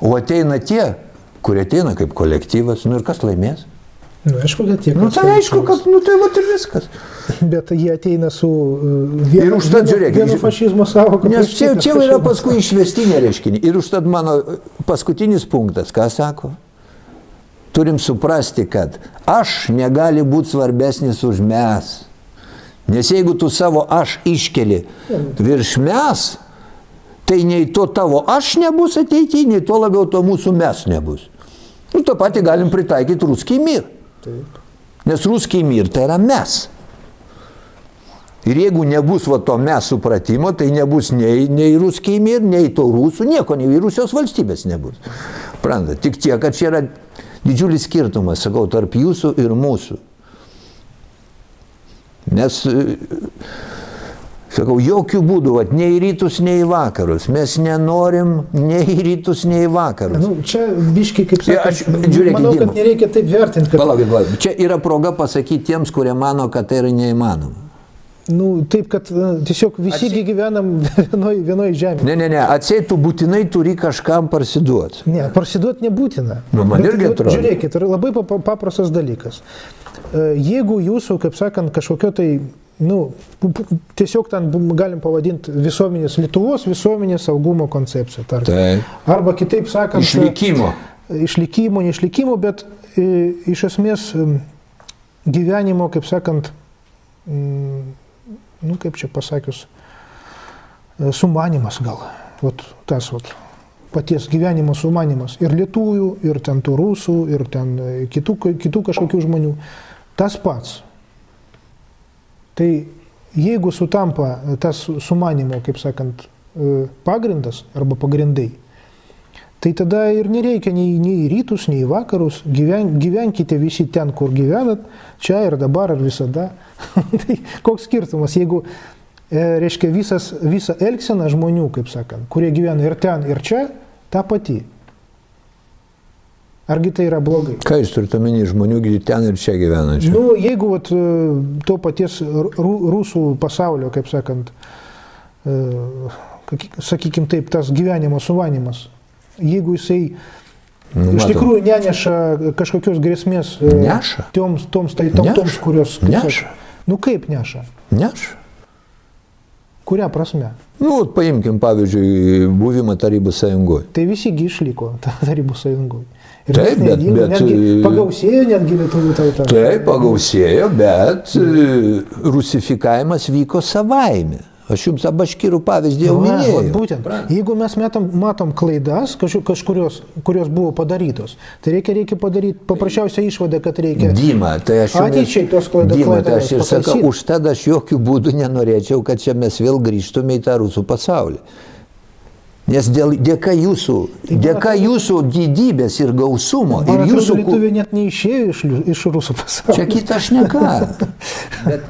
O ateina tie, kurie ateina kaip kolektyvas, nu ir kas laimės? Nu, aišku, kad tiek. Nu tai aišku, kad, nu tai va ir viskas. Bet jie ateina su uh, vienu, Ir užtat, žiūrėkit, vienu fašizmo savo. Nes čia, čia yra paskui išvestinė reiškinė. Ir užtat mano paskutinis punktas, ką sako? Turim suprasti, kad aš negali būti svarbesnis už mes. Nes jeigu tu savo aš iškeli virš mes, tai nei to tavo aš nebus ateityje, nei to labiau to mūsų mes nebus. Nu, tą patį galim pritaikyti ruskiai mir. Taip. Nes ruskiai mir tai yra mes. Ir jeigu nebus va to mes supratimo, tai nebus nei, nei ruskiai mir, nei to rusų, nieko, nei Rusijos valstybės nebus. Pranda, tik tiek, kad čia yra didžiulis skirtumas, sakau, tarp jūsų ir mūsų. Nes, sakau, jokių būdų, vat, nei į rytus, nei į vakarus. Mes nenorim nei į rytus, nei į vakarus. Nu, čia biški, kaip Ja, aš- žiūrėkit, manau, kad nereikia taip vertinti, kad Palaukit, palaukit. Čia yra proga pasakyti tiems, kurie mano, kad tai yra neįmanoma. Nu, taip, kad tiesiog visi gi gyvenam <laughs> vienoj, vienoj žemėje. Ne, ne, ne, atseit tu būtinai turi kažkam parsiduoti. Ne, parsiduoti nebūtina. Nu, man Bet, irgi atrodo. Žiūrėkit, yra labai paprastas dalykas. E, Jeigu jūsų, kaip sakant, kažkokio tai, nu, tiesiog ten galim pavadinti visuomenės, Lietuvos visuomenės saugumo koncepcija, tarkim. Taip. Arba kitaip sakant, Išlikimo. išlikimo, neišlikimo, bet e, iš esmės gyvenimo, kaip sakant, nu kaip čia pasakius, e, sumanimas gal. Vat tas vat, paties gyvenimo sumanimas. Ir lietuvių, ir ten tų rusų, ir ten e, kitų, kitų kažkokių žmonių. Tas pats. Tai jeigu sutampa tas sumanimo, kaip sakant, e, pagrindas arba pagrindai, Tai tada ir nereikia nei, nei į rytus, nei į vakarus. Gyven, gyvenkite visi ten, kur gyvenat, čia ir dabar, ir visada. <laughs> tai koks skirtumas, jeigu, e, reiškia, visas, visa elgsena žmonių, kaip sakant, kurie gyvena ir ten, ir čia, ta pati. Argi tai yra blogai? Ką jūs turite omeny žmonių ten ir čia gyvenančių? Nu, jeigu vat, e, to paties ru, rusų pasaulio, kaip sakant, sakykime taip, tas gyvenimo suvanimas, jeigu jisai Nu, iš tikrųjų neneša kažkokios grėsmės e, Neša. toms, toms tai tautoms, Neša. kurios... kaip Neša. Nu kaip neša? Neš. Kuria prasme? Nu, paimkim pavyzdžiui buvimą Tarybų sąjungoje. Tai visigi išliko ta <laughs> Tarybų sąjungoje. Ir Taip, bet- nedingo, bet, netgi e, pagausėjo netgi lietuvių tauta. Taip, pagausėjo, bet e, rusifikavimas vyko savaime. Aš jums abaškirų pavyzdį jau minėjau. vat Būtent. Jeigu mes metam, matom klaidas, kažku- kažkurios, kurios buvo padarytos, tai reikia, reikia padaryti paprasčiausią išvadą, kad reikia. Dima, tai aš jums- Ateičiai tos klaidas- Dima, tai aš ir sakau, pataisyt. užtat aš jokių būdų nenorėčiau, kad čia mes vėl grįžtume į tą rusų pasaulį. Nes dėl, dėka jūsų, dėka jūsų didybės ir gausumo ir jūsų... lietuviai net neišėjo iš, iš rusų pasaulio. Čia kita šneka. <laughs> Bet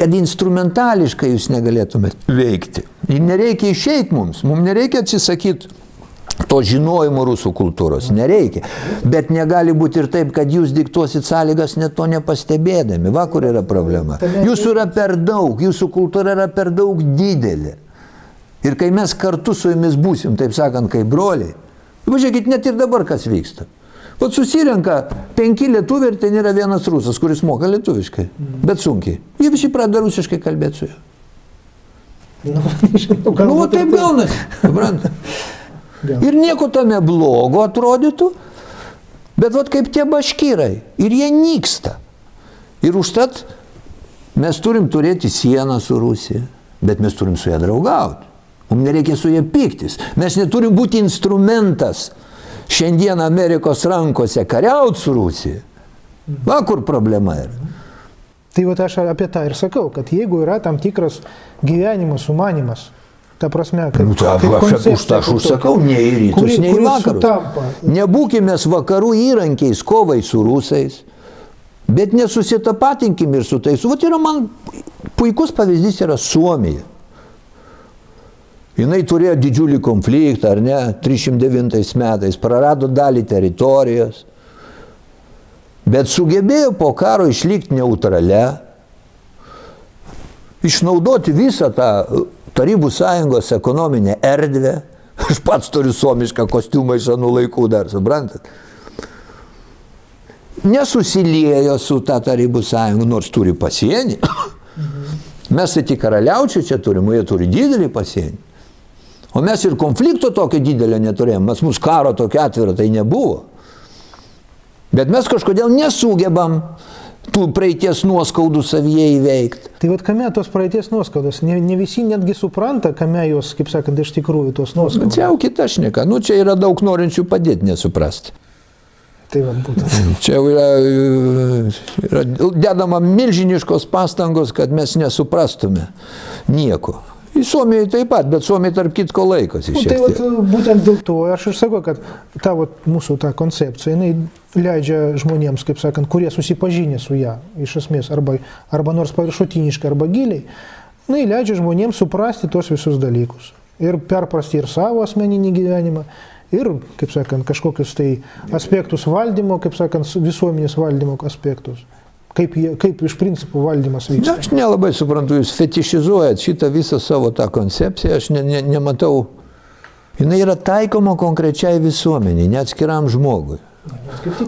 kad instrumentališkai jūs negalėtumėte veikti. Ir nereikia išeiti mums, mums nereikia atsisakyti to žinojimo rusų kultūros, nereikia. Bet negali būti ir taip, kad jūs diktuosit sąlygas net to nepastebėdami. Va kur yra problema. Jūsų yra per daug, jūsų kultūra yra per daug didelė. Ir kai mes kartu su jumis būsim, taip sakant, kaip broliai, pažiūrėkit, net ir dabar kas vyksta. Vat susirenka penki lietuviai ir ten yra vienas rusas, kuris moka lietuviškai, bet sunkiai. Jie visi pradeda rusiškai kalbėti su juo. Nu, <laughs> Nu, va galbūt ir taip gaunasi, suprantate. <laughs> Ir nieko tame blogo atrodytų, bet vat kaip tie baškyrai. Ir jie nyksta. Ir užtat mes turim turėti sieną su Rusija, bet mes turim su ją draugauti. Mums nereikia su ją piktis. Mes neturim būti instrumentas šiandien Amerikos rankose kariauti su Rusija. Va kur problema yra. Tai va aš apie tą ir sakau, kad jeigu yra tam tikras gyvenimo sumanimas, ta prasme, kad... Nu, tai kaip aš už tą aš užsakau, nei į rytus, kuri- nei į vakarus. Nebūkime vakarų įrankiais kovai su rusais, bet nesusitapatinkim ir su tais. Vat yra man puikus pavyzdys yra Suomija. Jinai turėjo didžiulį konfliktą, ar ne, 309 metais, prarado dalį teritorijos, bet sugebėjo po karo išlikti neutrale, išnaudoti visą tą Tarybų sąjungos ekonominę erdvę. <laughs> Aš pats turiu suomišką kostiumą iš anų laikų dar, suprantat? Nesusiliejo su tą Tarybų sąjunga, nors turi pasienį. <coughs> Mes tai tik karaliaučių čia turim, jie turi didelį pasienį. O mes ir konflikto tokio didelio neturėjom, mes mūsų karo tokio atviro tai nebuvo. Bet mes kažkodėl nesugebam tų praeities nuoskaudų savyje įveikti. Tai vad kame tos praeities nuoskaudos, ne, ne visi netgi supranta, kame jos, kaip sakant, iš tikrųjų tos nuoskaudos. Čia jau kita šneka, nu čia yra daug norinčių padėti nesuprasti. Tai va, būtent. <laughs> Čia yra, yra dedama milžiniškos pastangos, kad mes nesuprastume nieko. Į Suomiją taip pat, bet Suomija tarp kitko laikosi Nu, tai vat, būtent dėl to aš ir sakau, kad ta vat, mūsų ta koncepcija, jinai leidžia žmonėms, kaip sakant, kurie susipažinę su ją, iš esmės, arba, arba nors paviršutiniškai, arba giliai, jinai leidžia žmonėms suprasti tos visus dalykus. Ir perprasti ir savo asmeninį gyvenimą, ir, kaip sakant, kažkokius tai aspektus valdymo, kaip sakant, su- visuomenės valdymo aspektus. Kaip, jie, kaip iš principo valdymas Na, vyksta. aš nelabai suprantu, jūs fetišizuojat šitą visą savo tą koncepciją, aš ne, ne, nematau. Jis yra taikoma konkrečiai visuomeniai, ne atskiram žmogui.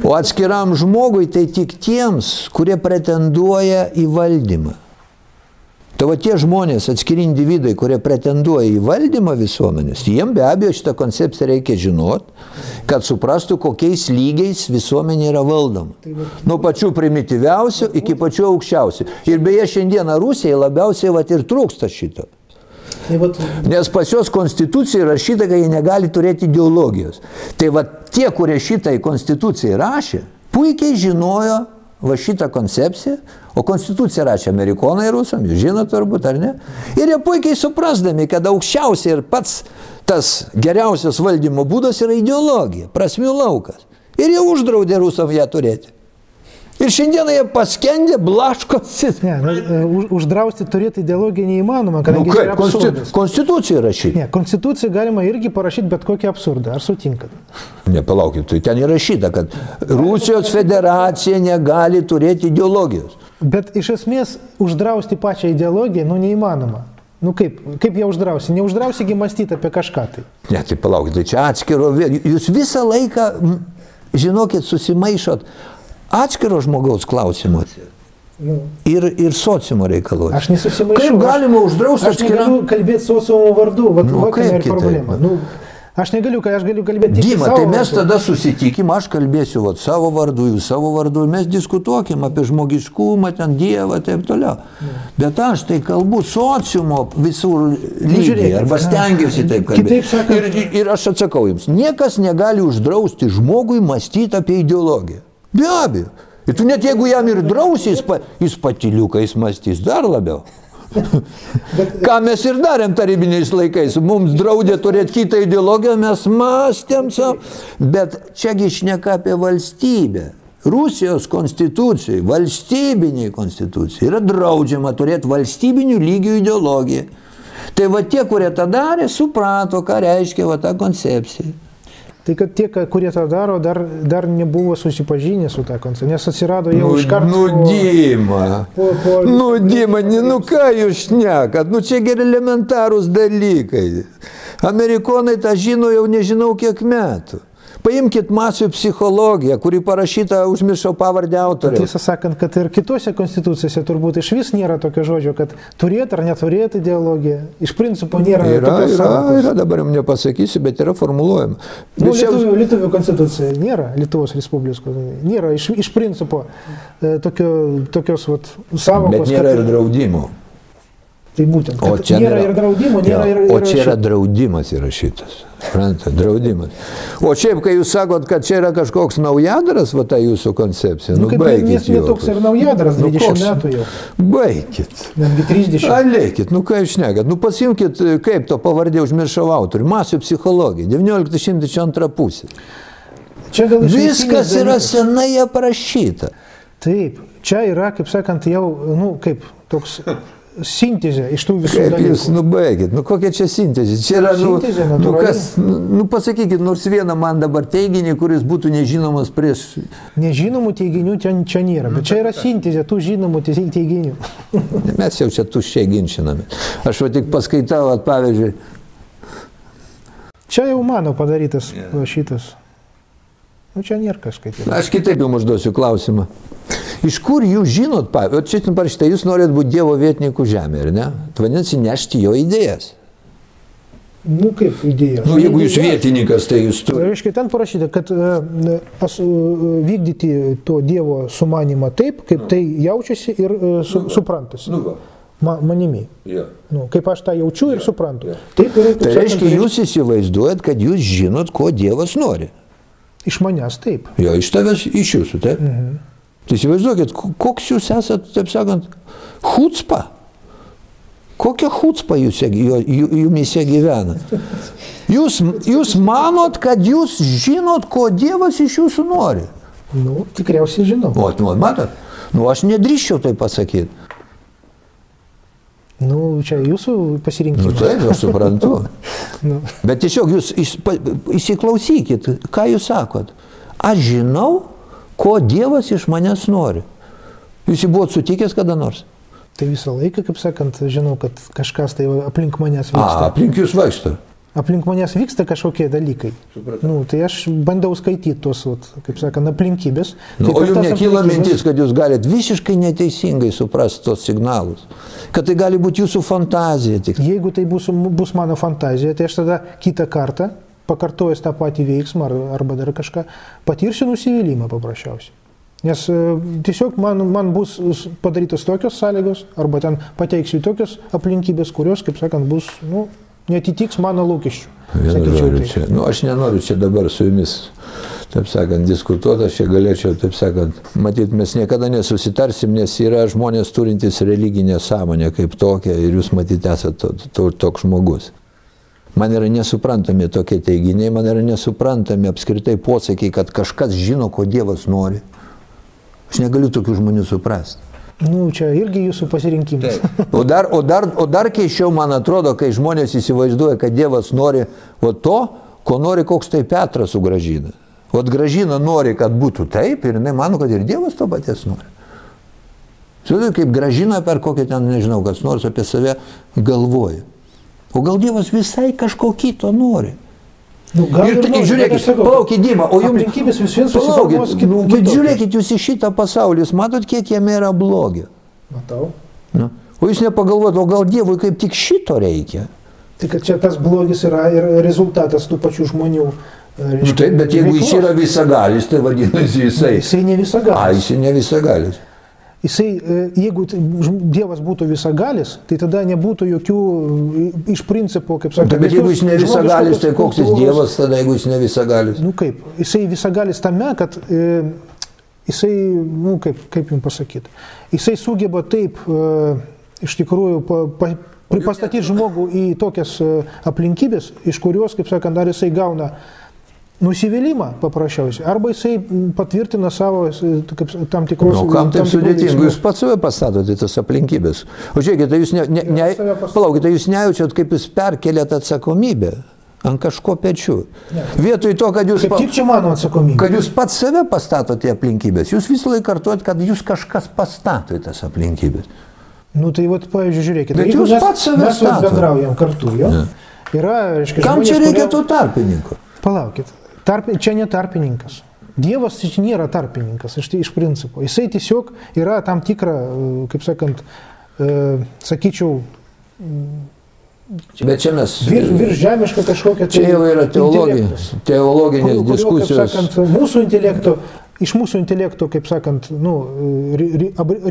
O atskiram žmogui tai tik tiems, kurie pretenduoja į valdymą. Tai va tie žmonės, atskiri individai, kurie pretenduoja į valdymą visuomenės, jiem be abejo šitą koncepciją reikia žinot, kad suprastų, kokiais lygiais visuomenė yra valdoma. Nuo pačių primityviausių iki pačių aukščiausių. Ir beje, šiandieną Rusijai labiausiai vat ir trūksta šito. Tai vat, Nes pas juos konstitucija rašyta, kad jie negali turėti ideologijos. Tai va tie, kurie šitą į konstituciją rašė, puikiai žinojo va šitą koncepciją, o konstituciją rašė amerikonai rusam, jūs žinot turbūt, ar ne? Ir jie puikiai suprasdami, kad aukščiausiai ir pats tas geriausias valdymo būdas yra ideologija, prasmių laukas. Ir jie uždraudė rusam ją turėti. Ir šiandieną jie paskendė, blaškosi. ne, nu, e, už- uždrausti turėti ideologiją neįmanoma, Nu, kadangi tai kaip, yra konsti absurdas. konstitucija rašyta. Ne, konstituciją galima irgi parašyti bet kokį absurdą. Ar sutinkat? Nepalaukit, tai ten įrašyta, kad Rusijos federacija negali turėti ideologijos. Bet iš esmės uždrausti pačią ideologiją, nu neįmanoma. Nu kaip, kaip ją uždrausi? Neuždrausigi mąstyti apie kažką tai. Ne, tai palaukit, tai čia atskiro, jūs visą laiką, žinokit, susimaišot atskiro žmogaus klausimuose Nu, ir, ir sociumo reikaluose. Aš nesusimaišau. Kaip galima uždrausti Aš negaliu kalbėti sociumo vardu, va, Nu, kaip ir problema. Nu, aš negaliu, kai aš galiu kalbėti tik Dima, tai mes vardu. tada susitikim, aš kalbėsiu vat, savo vardu, jūs savo vardu, mes diskutuokim apie žmogiškumą, ten Dievą taip toliau. Bet aš tai kalbu sociumo visur lygiai, žiūrėkit, arba stengiuosi taip kalbėti. sakant- Ir, ir aš atsakau jums, niekas negali uždrausti žmogui mąstyti apie ideologiją. Be abejo. Ir tu net jeigu jam ir drausi, jis, pa, jis patiliukais mąstys dar labiau. Ką mes ir darėm tarybiniais laikais. Mums draudė turėti kitą ideologiją, mes mąstėm savo. Bet čiagi šneka apie valstybę. Rusijos konstitucijai, valstybiniai konstitucijai yra draudžiama turėti valstybinių lygių ideologiją. Tai va tie, kurie tą darė, suprato, ką reiškia va ta koncepcija. Tai kad tie, kurie tą daro, dar, dar nebuvo susipažinę su tą koncepcija, nes atsirado jau iš karto. po- Nudima. po- po- Nudima, nu ką jūs šnekat, nu čia geri elementarūs dalykai. Amerikonai tą žino jau nežinau kiek metų. Paimkit masių psichologiją, kuri parašyta, užmiršau pavardę autoriaus. Tiesą sakant, kad ir kitose konstitucijose turbūt iš vis nėra tokio žodžio, kad turėti ar neturėti ideologiją. Iš principo nėra Yra, yra, sąvokos. yra, dabar jums nepasakysiu, bet yra formuluojama. Nu, Bet čia- Lietuvių, Lietuvių konstitucija nėra, Lietuvos Respublikos. Nėra iš, iš principo e, tokio, tokios vat, savokos. Bet nėra kad- ir draudimo. Tai būtent. O čia nėra nėra- ir draudimo, nėra Jo, ir... O ir čia yra draudimas įrašytas. Suprantate, draudimas. O šiaip, kai jūs sakot, kad čia yra kažkoks naujadaras, va ta jūsų koncepcija, Nu, nu, baigit. nes netoks ir naujadaras, Nu, 20 koks? metų jau. Baigit. Netgi 30. Alėkit, nu ką jūs šnekat, nu pasimkit, kaip to pavardė užmiršau autorių, masių psichologija, 19 šimtmečio antra pusė. Čia gal Viskas yra senai aprašyta. Taip, čia yra, kaip sakant, jau, nu, kaip toks sintezė iš tų visų Kaip jūs dalykų. nubaigit, nu kokia čia sintezė? Čia yra, nu, Sintezė nu, kas, nu, nu pasakykit nors vieną man dabar teiginį, kuris būtų nežinomas prieš... Nežinomų teiginių čia, čia nėra, bet čia yra sintezė tų žinomų te- teiginių. Mes jau čia tuščiai ginčiname. Aš va tik paskaitau, at, pavyzdžiui, Čia jau mano padarytas va šitas. Nu, čia nėra kažkaip. aš kitaip jums užduosiu klausimą. Iš kur jūs žinot, pavyzdžiui, čia parašyta, jūs norit būti Dievo vietininkų žemė, ar ne? Tai Vadinasi, nešti jo idėjas. Nu, kaip idėja. Nu, jeigu jūs vietininkas, tai jūs turite. Reiškia, ten parašyta, kad e, as, e, vykdyti to Dievo sumanimą taip, kaip tai jaučiasi ir e, su, suprantasi. va. Ma, manimi. Ja. Nu, kaip aš tą jaučiu ir suprantu. Taip ir, Tai sakant, reiškia, jūs įsivaizduojat, kad jūs žinot, ko Dievas nori. Iš manęs taip. Jo, iš tavęs, iš jūsų, taip? Mhm. Tai įsivaizduokit, ko- koks jūs esat, taip sakant, hutspa. Kokia hutspa jūs, jumise gyvena? Jūs, jūs manot, kad jūs žinot, ko Dievas iš jūsų nori. Nu, tikriausiai žinau. O, nu, matot, nu aš nedrįščiau tai pasakyti. Nu, čia jūsų Nu pasirinkimas. taip, aš suprantu. <laughs> Nu, Bet tiesiog jūs įsiklausykit, ką jūs sakot. Aš žinau, ko Dievas iš manęs nori. Jūs jį buvot sutikęs kada nors? tai visą laiką, kaip sakant, žinau, kad kažkas tai aplink manęs A, vyksta. aplink jūs vaikšto. Aplink manęs vyksta kažkokie dalykai. Nu, tai aš bandau skaityti tuos, vat, kaip sakant, aplinkybės. Nu, tai o jums nekyla mintis, kad jūs galite visiškai neteisingai suprasti tos signalus. Kad tai gali būti jūsų fantazija tik. Jeigu tai bus, bus mano fantazija, tai aš tada kitą kartą, pakartojęs tą patį veiksmą ar, arba dar kažką, patirsiu nusivylimą paprasčiausiai. Nes e, tiesiog man, man bus padarytos tokios sąlygos, arba ten pateiksiu tokios aplinkybės, kurios, kaip sakant, bus, nu, netitiks mano lūkesčių. Sakyčiau taip. čia, nu, aš nenoriu čia dabar su jumis, taip sakant, diskutuoti, aš čia galėčiau, taip sakant, matyt, mes niekada nesusitarsim, nes yra žmonės turintys religinę sąmonę kaip tokią ir jūs matyt esate to, to, toks žmogus. Man yra nesuprantami tokie teiginiai, man yra nesuprantami apskritai posakiai, kad kažkas žino, ko Dievas nori. Aš negaliu tokių žmonių suprasti. Nu, čia irgi jūsų pasirinkimas. O dar, o, dar, o dar keiščiau, man atrodo, kai žmonės įsivaizduoja, kad Dievas nori o to, ko nori koks tai Petras sugražina. O gražina nori, kad būtų taip ir jinai mano, kad ir Dievas to paties nori. Žiūrėk, kaip gražina per kokį ten, nežinau, kas nors apie save galvoja. O gal Dievas visai kažko kito nori? Nu, gal ir, ir bet žiūrėkit, palaukit, Dima, o jums... aplinkybės vis vien susiformuos Palaukit, kit- nu, bet žiūrėkit, jūs į šitą pasaulį, jūs matot, kiek jame yra blogio. Matau. Nu. O jūs nepagalvojat, o gal Dievui kaip tik šito reikia? Tai kad čia tas blogis yra ir rezultatas tų pačių žmonių. e, Nu, reiškia, taip, bet jeigu jis yra visagalis, tai vadinasi jisai. Jisai ne A, visagalis. jis ne visagalis. Jisai, e, jeigu Dievas būtų visagalis, tai tada nebūtų jokių e, iš principo, kaip sakoma. Bet jeigu jis ne visagalis, tai koks jis Dievas tada, jeigu jis ne visagalis? Nu kaip, jisai visagalis tame, kad e, jisai, nu kaip, kaip jums pasakyti, jisai sugeba taip e, iš tikrųjų pa, pa, pri- pastatyti žmogų į tokias e, aplinkybės, iš kurios, kaip sakant, dar jisai gauna nusivylimą paprasčiausiai, arba jisai patvirtina savo kaip, tam tikrus... Nu, kam taip sudėtinga? Jūs pats save pastatote tas aplinkybės. O žiūrėkite, jūs ne, ne, ne, palaukite, jūs nejaučiat, kaip jūs perkelėt atsakomybę ant kažko pečių. Vietoj to, kad jūs, Kaip tik čia mano atsakomybė. kad jūs pats save pastatote aplinkybės, jūs visą laiką kartuojat, kad jūs kažkas pastato į tas aplinkybės. Nu tai vat, pavyzdžiui, žiūrėkite, Bet jūs mes, pats save mes statot. bendraujam kartu, jo, yra, reiškia, Kam žmonės, čia reikia kurie- tų tarpininkų? Palaukit, tarp, čia ne tarpininkas. Dievas nėra tarpininkas iš, iš principo. Jisai tiesiog yra tam tikra, e, kaip sakant, e, sakyčiau, Bet čia mes. vir, virš žemiška kažkokia tai Čia jau yra teologija, teologinės kurio, diskusijos. sakant, mūsų intelekto, iš mūsų intelekto, kaip sakant, nu,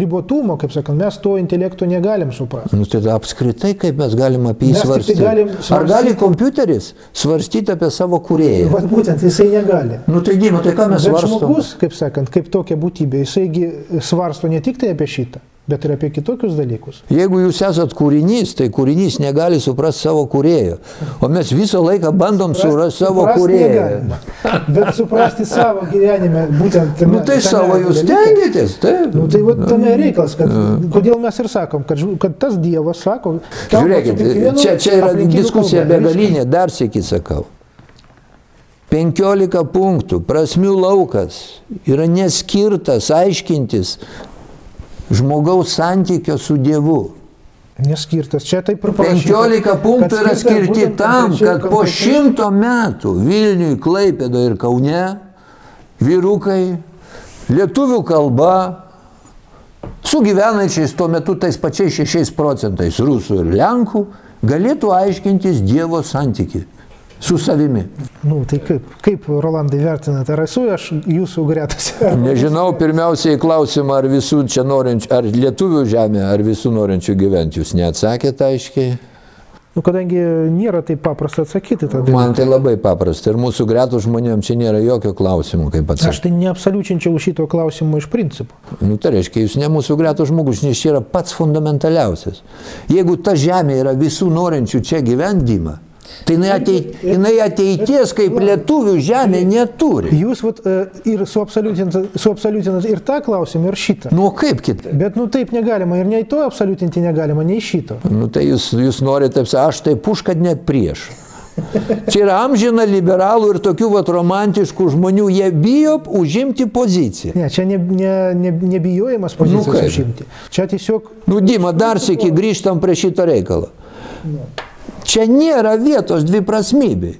ribotumo, kaip sakant, mes to intelekto negalim suprasti. Nu, tai apskritai, kaip mes galim apie jį svarstyti? galim Ar svarstyti- gali kompiuteris svarstyti apie savo kurėją? Vat būtent jisai negali. Nu tai Dima, tai ką mes Bet svarstom? žmogus, kaip sakant, kaip tokia būtybė, jisaigi svarsto ne tik tai apie šitą, bet ir apie kitokius dalykus. Jeigu jūs esat kūrinys, tai kūrinys negali suprasti savo kurėjo. O mes visą laiką bandom surasti savo negalima. Bet suprasti savo gyvenime, būtent tame, Nu tai tame savo jūs stengiatės, taip. Nu, tai va, tame reikalas, kad, kodėl mes ir sakom, kad, kad tas Dievas sako, Žiūrėkit, čia, čia yra diskusija begalinė, dar sėki sakau. 15 punktų, prasmių laukas yra neskirtas aiškintis žmogaus santykio su Dievu. Neskirtas. Čia taip ir parašyta. 15 punktų yra skirti tam, kad po šimto metų Vilniui, Klaipėdo ir Kaune vyrukai lietuvių kalba su gyvenančiais tuo metu tais pačiais 6 procentais rusų ir lenkų galėtų aiškintis Dievo santyki su savimi. Nu, tai kaip, kaip Rolandai vertinate, ar esu aš jūsų gretose? <laughs> Nežinau, pirmiausiai klausimą, ar visų čia norinčių, ar lietuvių žemė, ar visų norinčių gyventi, jūs neatsakėte aiškiai. Nu, kadangi nėra taip paprasta atsakyti tada. Man tai labai paprasta ir mūsų gretų žmonėms čia nėra jokio klausimo, kaip Aš atsakyti. tai neabsoliučinčiau šito klausimo iš principo. Nu, tai reiškia, jūs ne mūsų gretų žmogus, nes čia yra pats fundamentaliausias. Jeigu ta žemė yra visų norinčių čia gyvendimą, tai jinai, ateit, jinai ateities kaip lietuvių žemė neturi. Jūs vat, e, ir suabsoliutinat suabsoliutinat ir tą klausimą, ir šitą. Nu kaip kitaip? Bet nu taip negalima ir nei to absoliutinti negalima, nei šito. Nu tai jūs, jūs norite, aš taip už, kad net prieš. Čia yra amžina liberalų ir tokių vat romantiškų žmonių, jie bijo užimti poziciją. Ne, čia ne, ne, ne, nebijojimas Nu pozicijos kaip? užimti. Čia tiesiog Nu, Dima, dar sėki grįžtam prie šito reikalo. Čia nėra vietos dviprasmybei.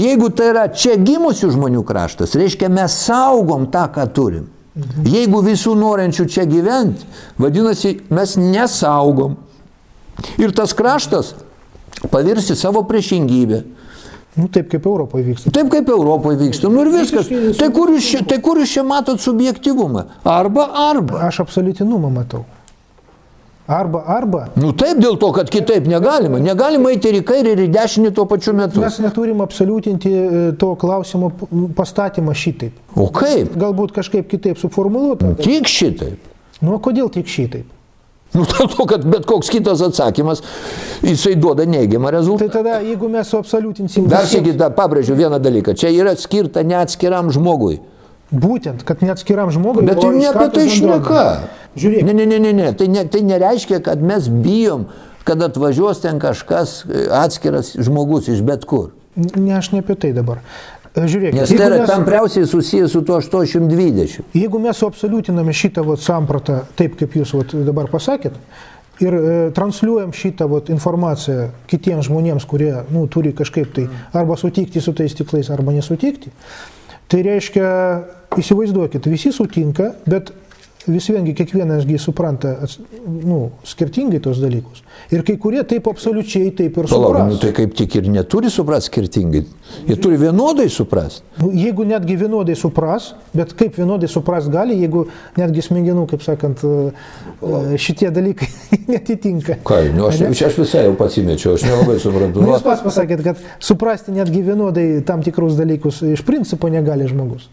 Jeigu tai yra čia gimusių žmonių kraštas, reiškia mes saugom tą, ką turim. Jeigu visų norinčių čia gyventi, vadinasi, mes nesaugom. Ir tas kraštas pavirsi savo priešingybę. nu, taip kaip Europoje vyksta. Taip kaip Europoje vyksta. Nu ir viskas. Tai kur jūs čia, tai kur jūs čia matot subjektivumą? Arba, arba. Aš absoliutinumą matau. Arba, arba. Nu taip dėl to, kad kitaip negalima. Negalima eiti ir į kairę, ir į dešinį tuo pačiu metu. Mes neturim absoliutinti e, to klausimo pastatymą šitaip. O kaip? Galbūt kažkaip kitaip suformuoluota. Tik šitaip. Nu, kodėl tik šitaip? Nu, dėl to, kad bet koks kitas atsakymas, jisai duoda neigiamą Tai rezultatą. tada, jeigu mes suabsoliutinsim Dar sėkit, pabrėžiu vieną dalyką. Čia yra skirta neatskiram žmogui. Būtent, kad net skiriam žmogui. Bet jau ne apie tai šneka. Žiūrėk. Ne, ne, ne, ne, ne. Tai, ne. tai nereiškia, kad mes bijom, kad atvažiuos ten kažkas e, atskiras žmogus iš bet kur. Ne, aš ne apie tai dabar. E, Žiūrėk, Nes tai yra tampriausiai susijęs su tuo 820. Jeigu mes suabsoliutiname šitą vat, sampratą taip, kaip jūs vat, dabar pasakėt, ir e, transliuojam šitą vat, informaciją kitiems žmonėms, kurie nu, turi kažkaip tai arba sutikti su tais tiklais, arba nesutikti, tai reiškia, įsivaizduokit, visi sutinka, bet vis viengi kiekvienasgi supranta nu, skirtingai tos dalykus. Ir kai kurie taip absoliučiai taip ir supranta. nu, tai kaip tik ir neturi suprasti skirtingai. Jie turi vienodai suprasti. Nu, Jeigu netgi vienodai supras, bet kaip vienodai supras gali, jeigu netgi smegenų, kaip sakant, e, e, šitie dalykai <laughs> netitinka. Ką, nu, aš, Ane? aš visai jau pasimečiau, aš nelabai suprantu. Nu, jūs pats pasakėt, kad suprasti netgi vienodai tam tikrus dalykus iš principo negali žmogus.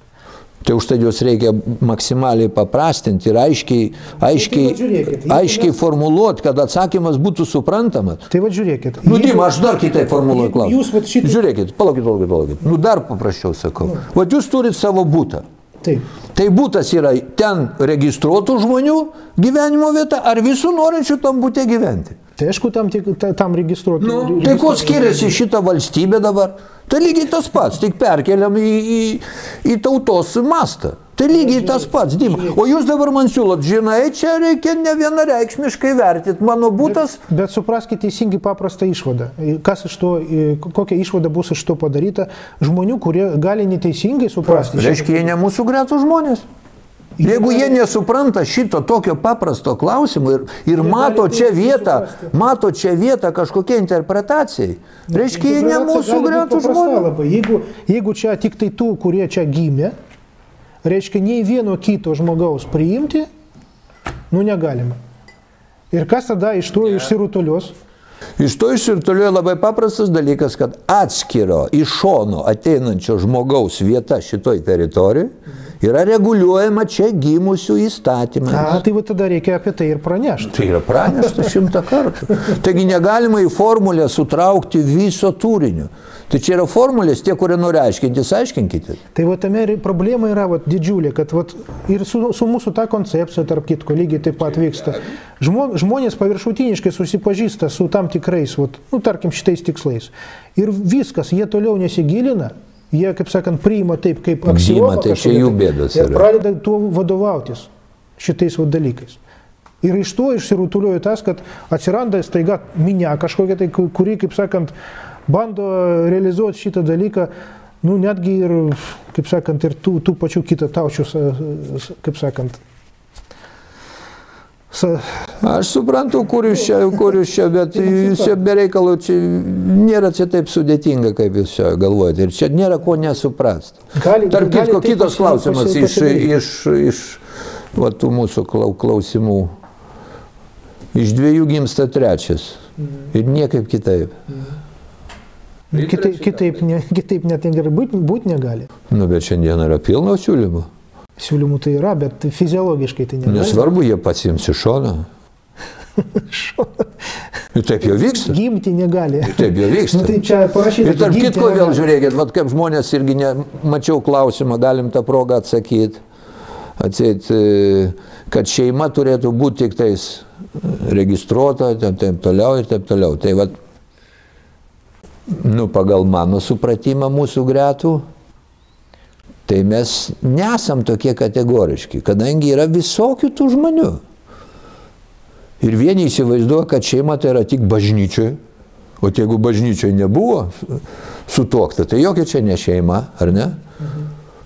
Tai už tai juos reikia maksimaliai paprastinti ir aiškiai, aiškiai, vat žiūrėkit, jeigu aiškiai formuluoti, kad atsakymas būtų suprantamas. Tai va žiūrėkit. Nu, Dima, aš dar kitaip formuluoju klausimą. jūs vat šitaip- Žiūrėkit, palaukit, palaukit, palaukit. Nu, dar paprasčiau sakau. Vat jūs turit savo būtą. Taip. Tai būtas yra ten registruotų žmonių gyvenimo vieta ar visų norinčių tam būtė gyventi. Tai aišku, tam, tik, ta, tam registruoti. Nu, tai kuo skiriasi šita valstybė dabar? Tai lygiai tas pats, tik perkeliam į, į, į tautos mastą. Tai lygiai tas pats, Dima. O jūs dabar man siūlot, žinai, čia reikia ne vienareikšmiškai vertinti. Mano būtas, Bet supraskite teisingai paprastą išvadą. Kas iš to, kokia išvada bus iš to padaryta žmonių, kurie gali neteisingai suprasti. reiškia, jie ne mūsų gretų žmonės. Jeigu jie nesupranta šito tokio paprasto klausimo ir, ir mato gali čia tai vietą, mato čia vietą kažkokia interpretacijai, reiškia, jie ne mūsų gretų žmonės. labai. Jeigu, jeigu čia tik tai tų, kurie čia gimė, reiškia, nei vieno kito žmogaus priimti, nu negalima. Ir kas tada iš to išsirutulios? Iš to išsirtuliuoja labai paprastas dalykas, kad atskiro iš šono ateinančio žmogaus vieta šitoj teritorijai yra reguliuojama čia gimusių įstatymais. A, tai va tada reikia apie tai ir pranešti. Tai yra pranešta šimtą kartų. Taigi negalima į formulę sutraukti viso turinio. Tai čia yra formulės, tie, kurie nori aiškintis, aiškinkite. Tai va tame problema yra va, didžiulė, kad va, ir su, su mūsų ta koncepcija, tarp kitko, lygiai taip pat vyksta. Žmo, žmonės paviršutiniškai susipažįsta su tam tikrais, va, nu, tarkim, šitais tikslais. Ir viskas, jie toliau nesigilina, jie, kaip sakant, priima taip, kaip aksiomą. tai čia jų tai, bėdos Ir pradeda tuo vadovautis šitais va, dalykais. Ir iš to išsirutulioja tas, kad atsiranda staiga minia kažkokia, tai, ku- kuri, kaip sakant, bando realizuoti šitą dalyką, nu, netgi ir, kaip sakant, ir tų, tų pačių kitą taučių, kaip sakant, sa, Aš suprantu, kur jūs čia, kur jūs čia, bet jūs čia bereikalų, čia nėra čia taip sudėtinga, kaip jūs čia galvojate. Ir čia nėra ko nesuprasti. Gali- Tarp kitko, pasi- klausimas iš, iš, iš va, tų mūsų klau- klausimų. Iš dviejų gimsta trečias. Ir niekaip kitaip. Kitaip, kitaip, ne, kitaip net gerai būti būt negali. Nu, bet šiandien yra pilno siūlymų. Siūlymų tai yra, bet fiziologiškai tai negali. Nesvarbu, jie pasiims iš šono. <laughs> Ir taip jau vyksta. Gimti negali. Ir taip jau vyksta. Nu, tai čia parašyta. Ir tarp kitko vėl žiūrėkit, vat kaip žmonės irgi ne, mačiau klausimą, galim tą progą atsakyti. Atseit, e, kad šeima turėtų būti tik tais e, registruota, ten taip toliau ir taip toliau. Tai vat, nu, pagal mano supratimą mūsų gretų, tai mes nesam tokie kategoriški, kadangi yra visokių tų žmonių. Ir vieni įsivaizduoja, kad šeima tai yra tik bažnyčiai, o jeigu bažnyčiai nebuvo sutokta, tai jokia čia ne šeima, ar ne?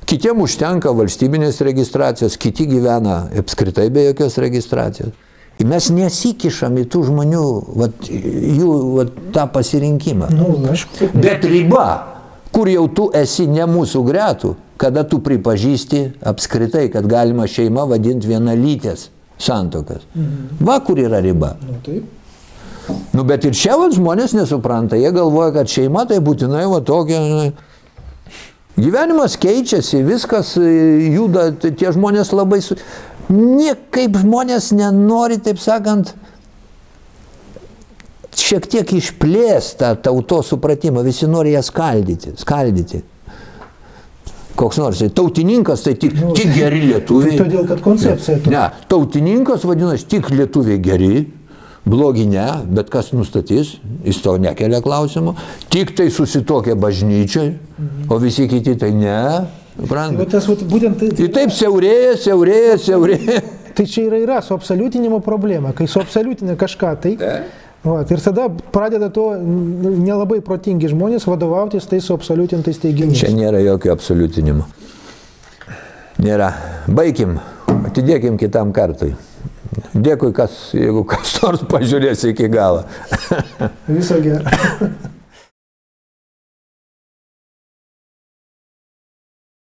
Kitiem užtenka valstybinės registracijos, kiti gyvena apskritai be jokios registracijos. Ir mes nesikišam į tų žmonių, vat, jų vat, tą pasirinkimą. Nu. Bet riba, kur jau tu esi ne mūsų gretų, kada tu pripažįsti apskritai, kad galima šeima vadinti vienalytės santokas. Va kur yra riba. Nu, taip. Nu, bet ir čia vat, žmonės nesupranta, jie galvoja, kad šeima tai būtinai va tokia. Gyvenimas keičiasi, viskas e, juda, tie žmonės labai su... Niekaip žmonės nenori, taip sakant, šiek tiek išplėsta tautos supratimą, visi nori ją skaldyti, skaldyti. Koks nors, tai tautininkas tai tik, Nu, tik geri lietuviai. tai todėl, kad koncepcija tokia. Ne, tautininkas vadinasi tik lietuviai geri, blogi ne, bet kas nustatys, jis to nekelia klausimų. Tik tai susitokia bažnyčiai, o visi kiti tai ne. Tai suprantat? va tas, būtent tai, Ir taip siaurėja, siaurėja, siaurėja. tai čia yra, yra suabsoliutinimo problema. Kai suabsoliutina kažką, tai... Va, ir tada pradeda to nelabai protingi žmonės vadovautis tais suabsoliutintais teiginiais. Čia nėra jokio absoliutinimo. Nėra. Baigim, atidėkim kitam kartui. Dėkui, kas, jeigu kas nors pažiūrės iki galo. Viso gero. <laughs>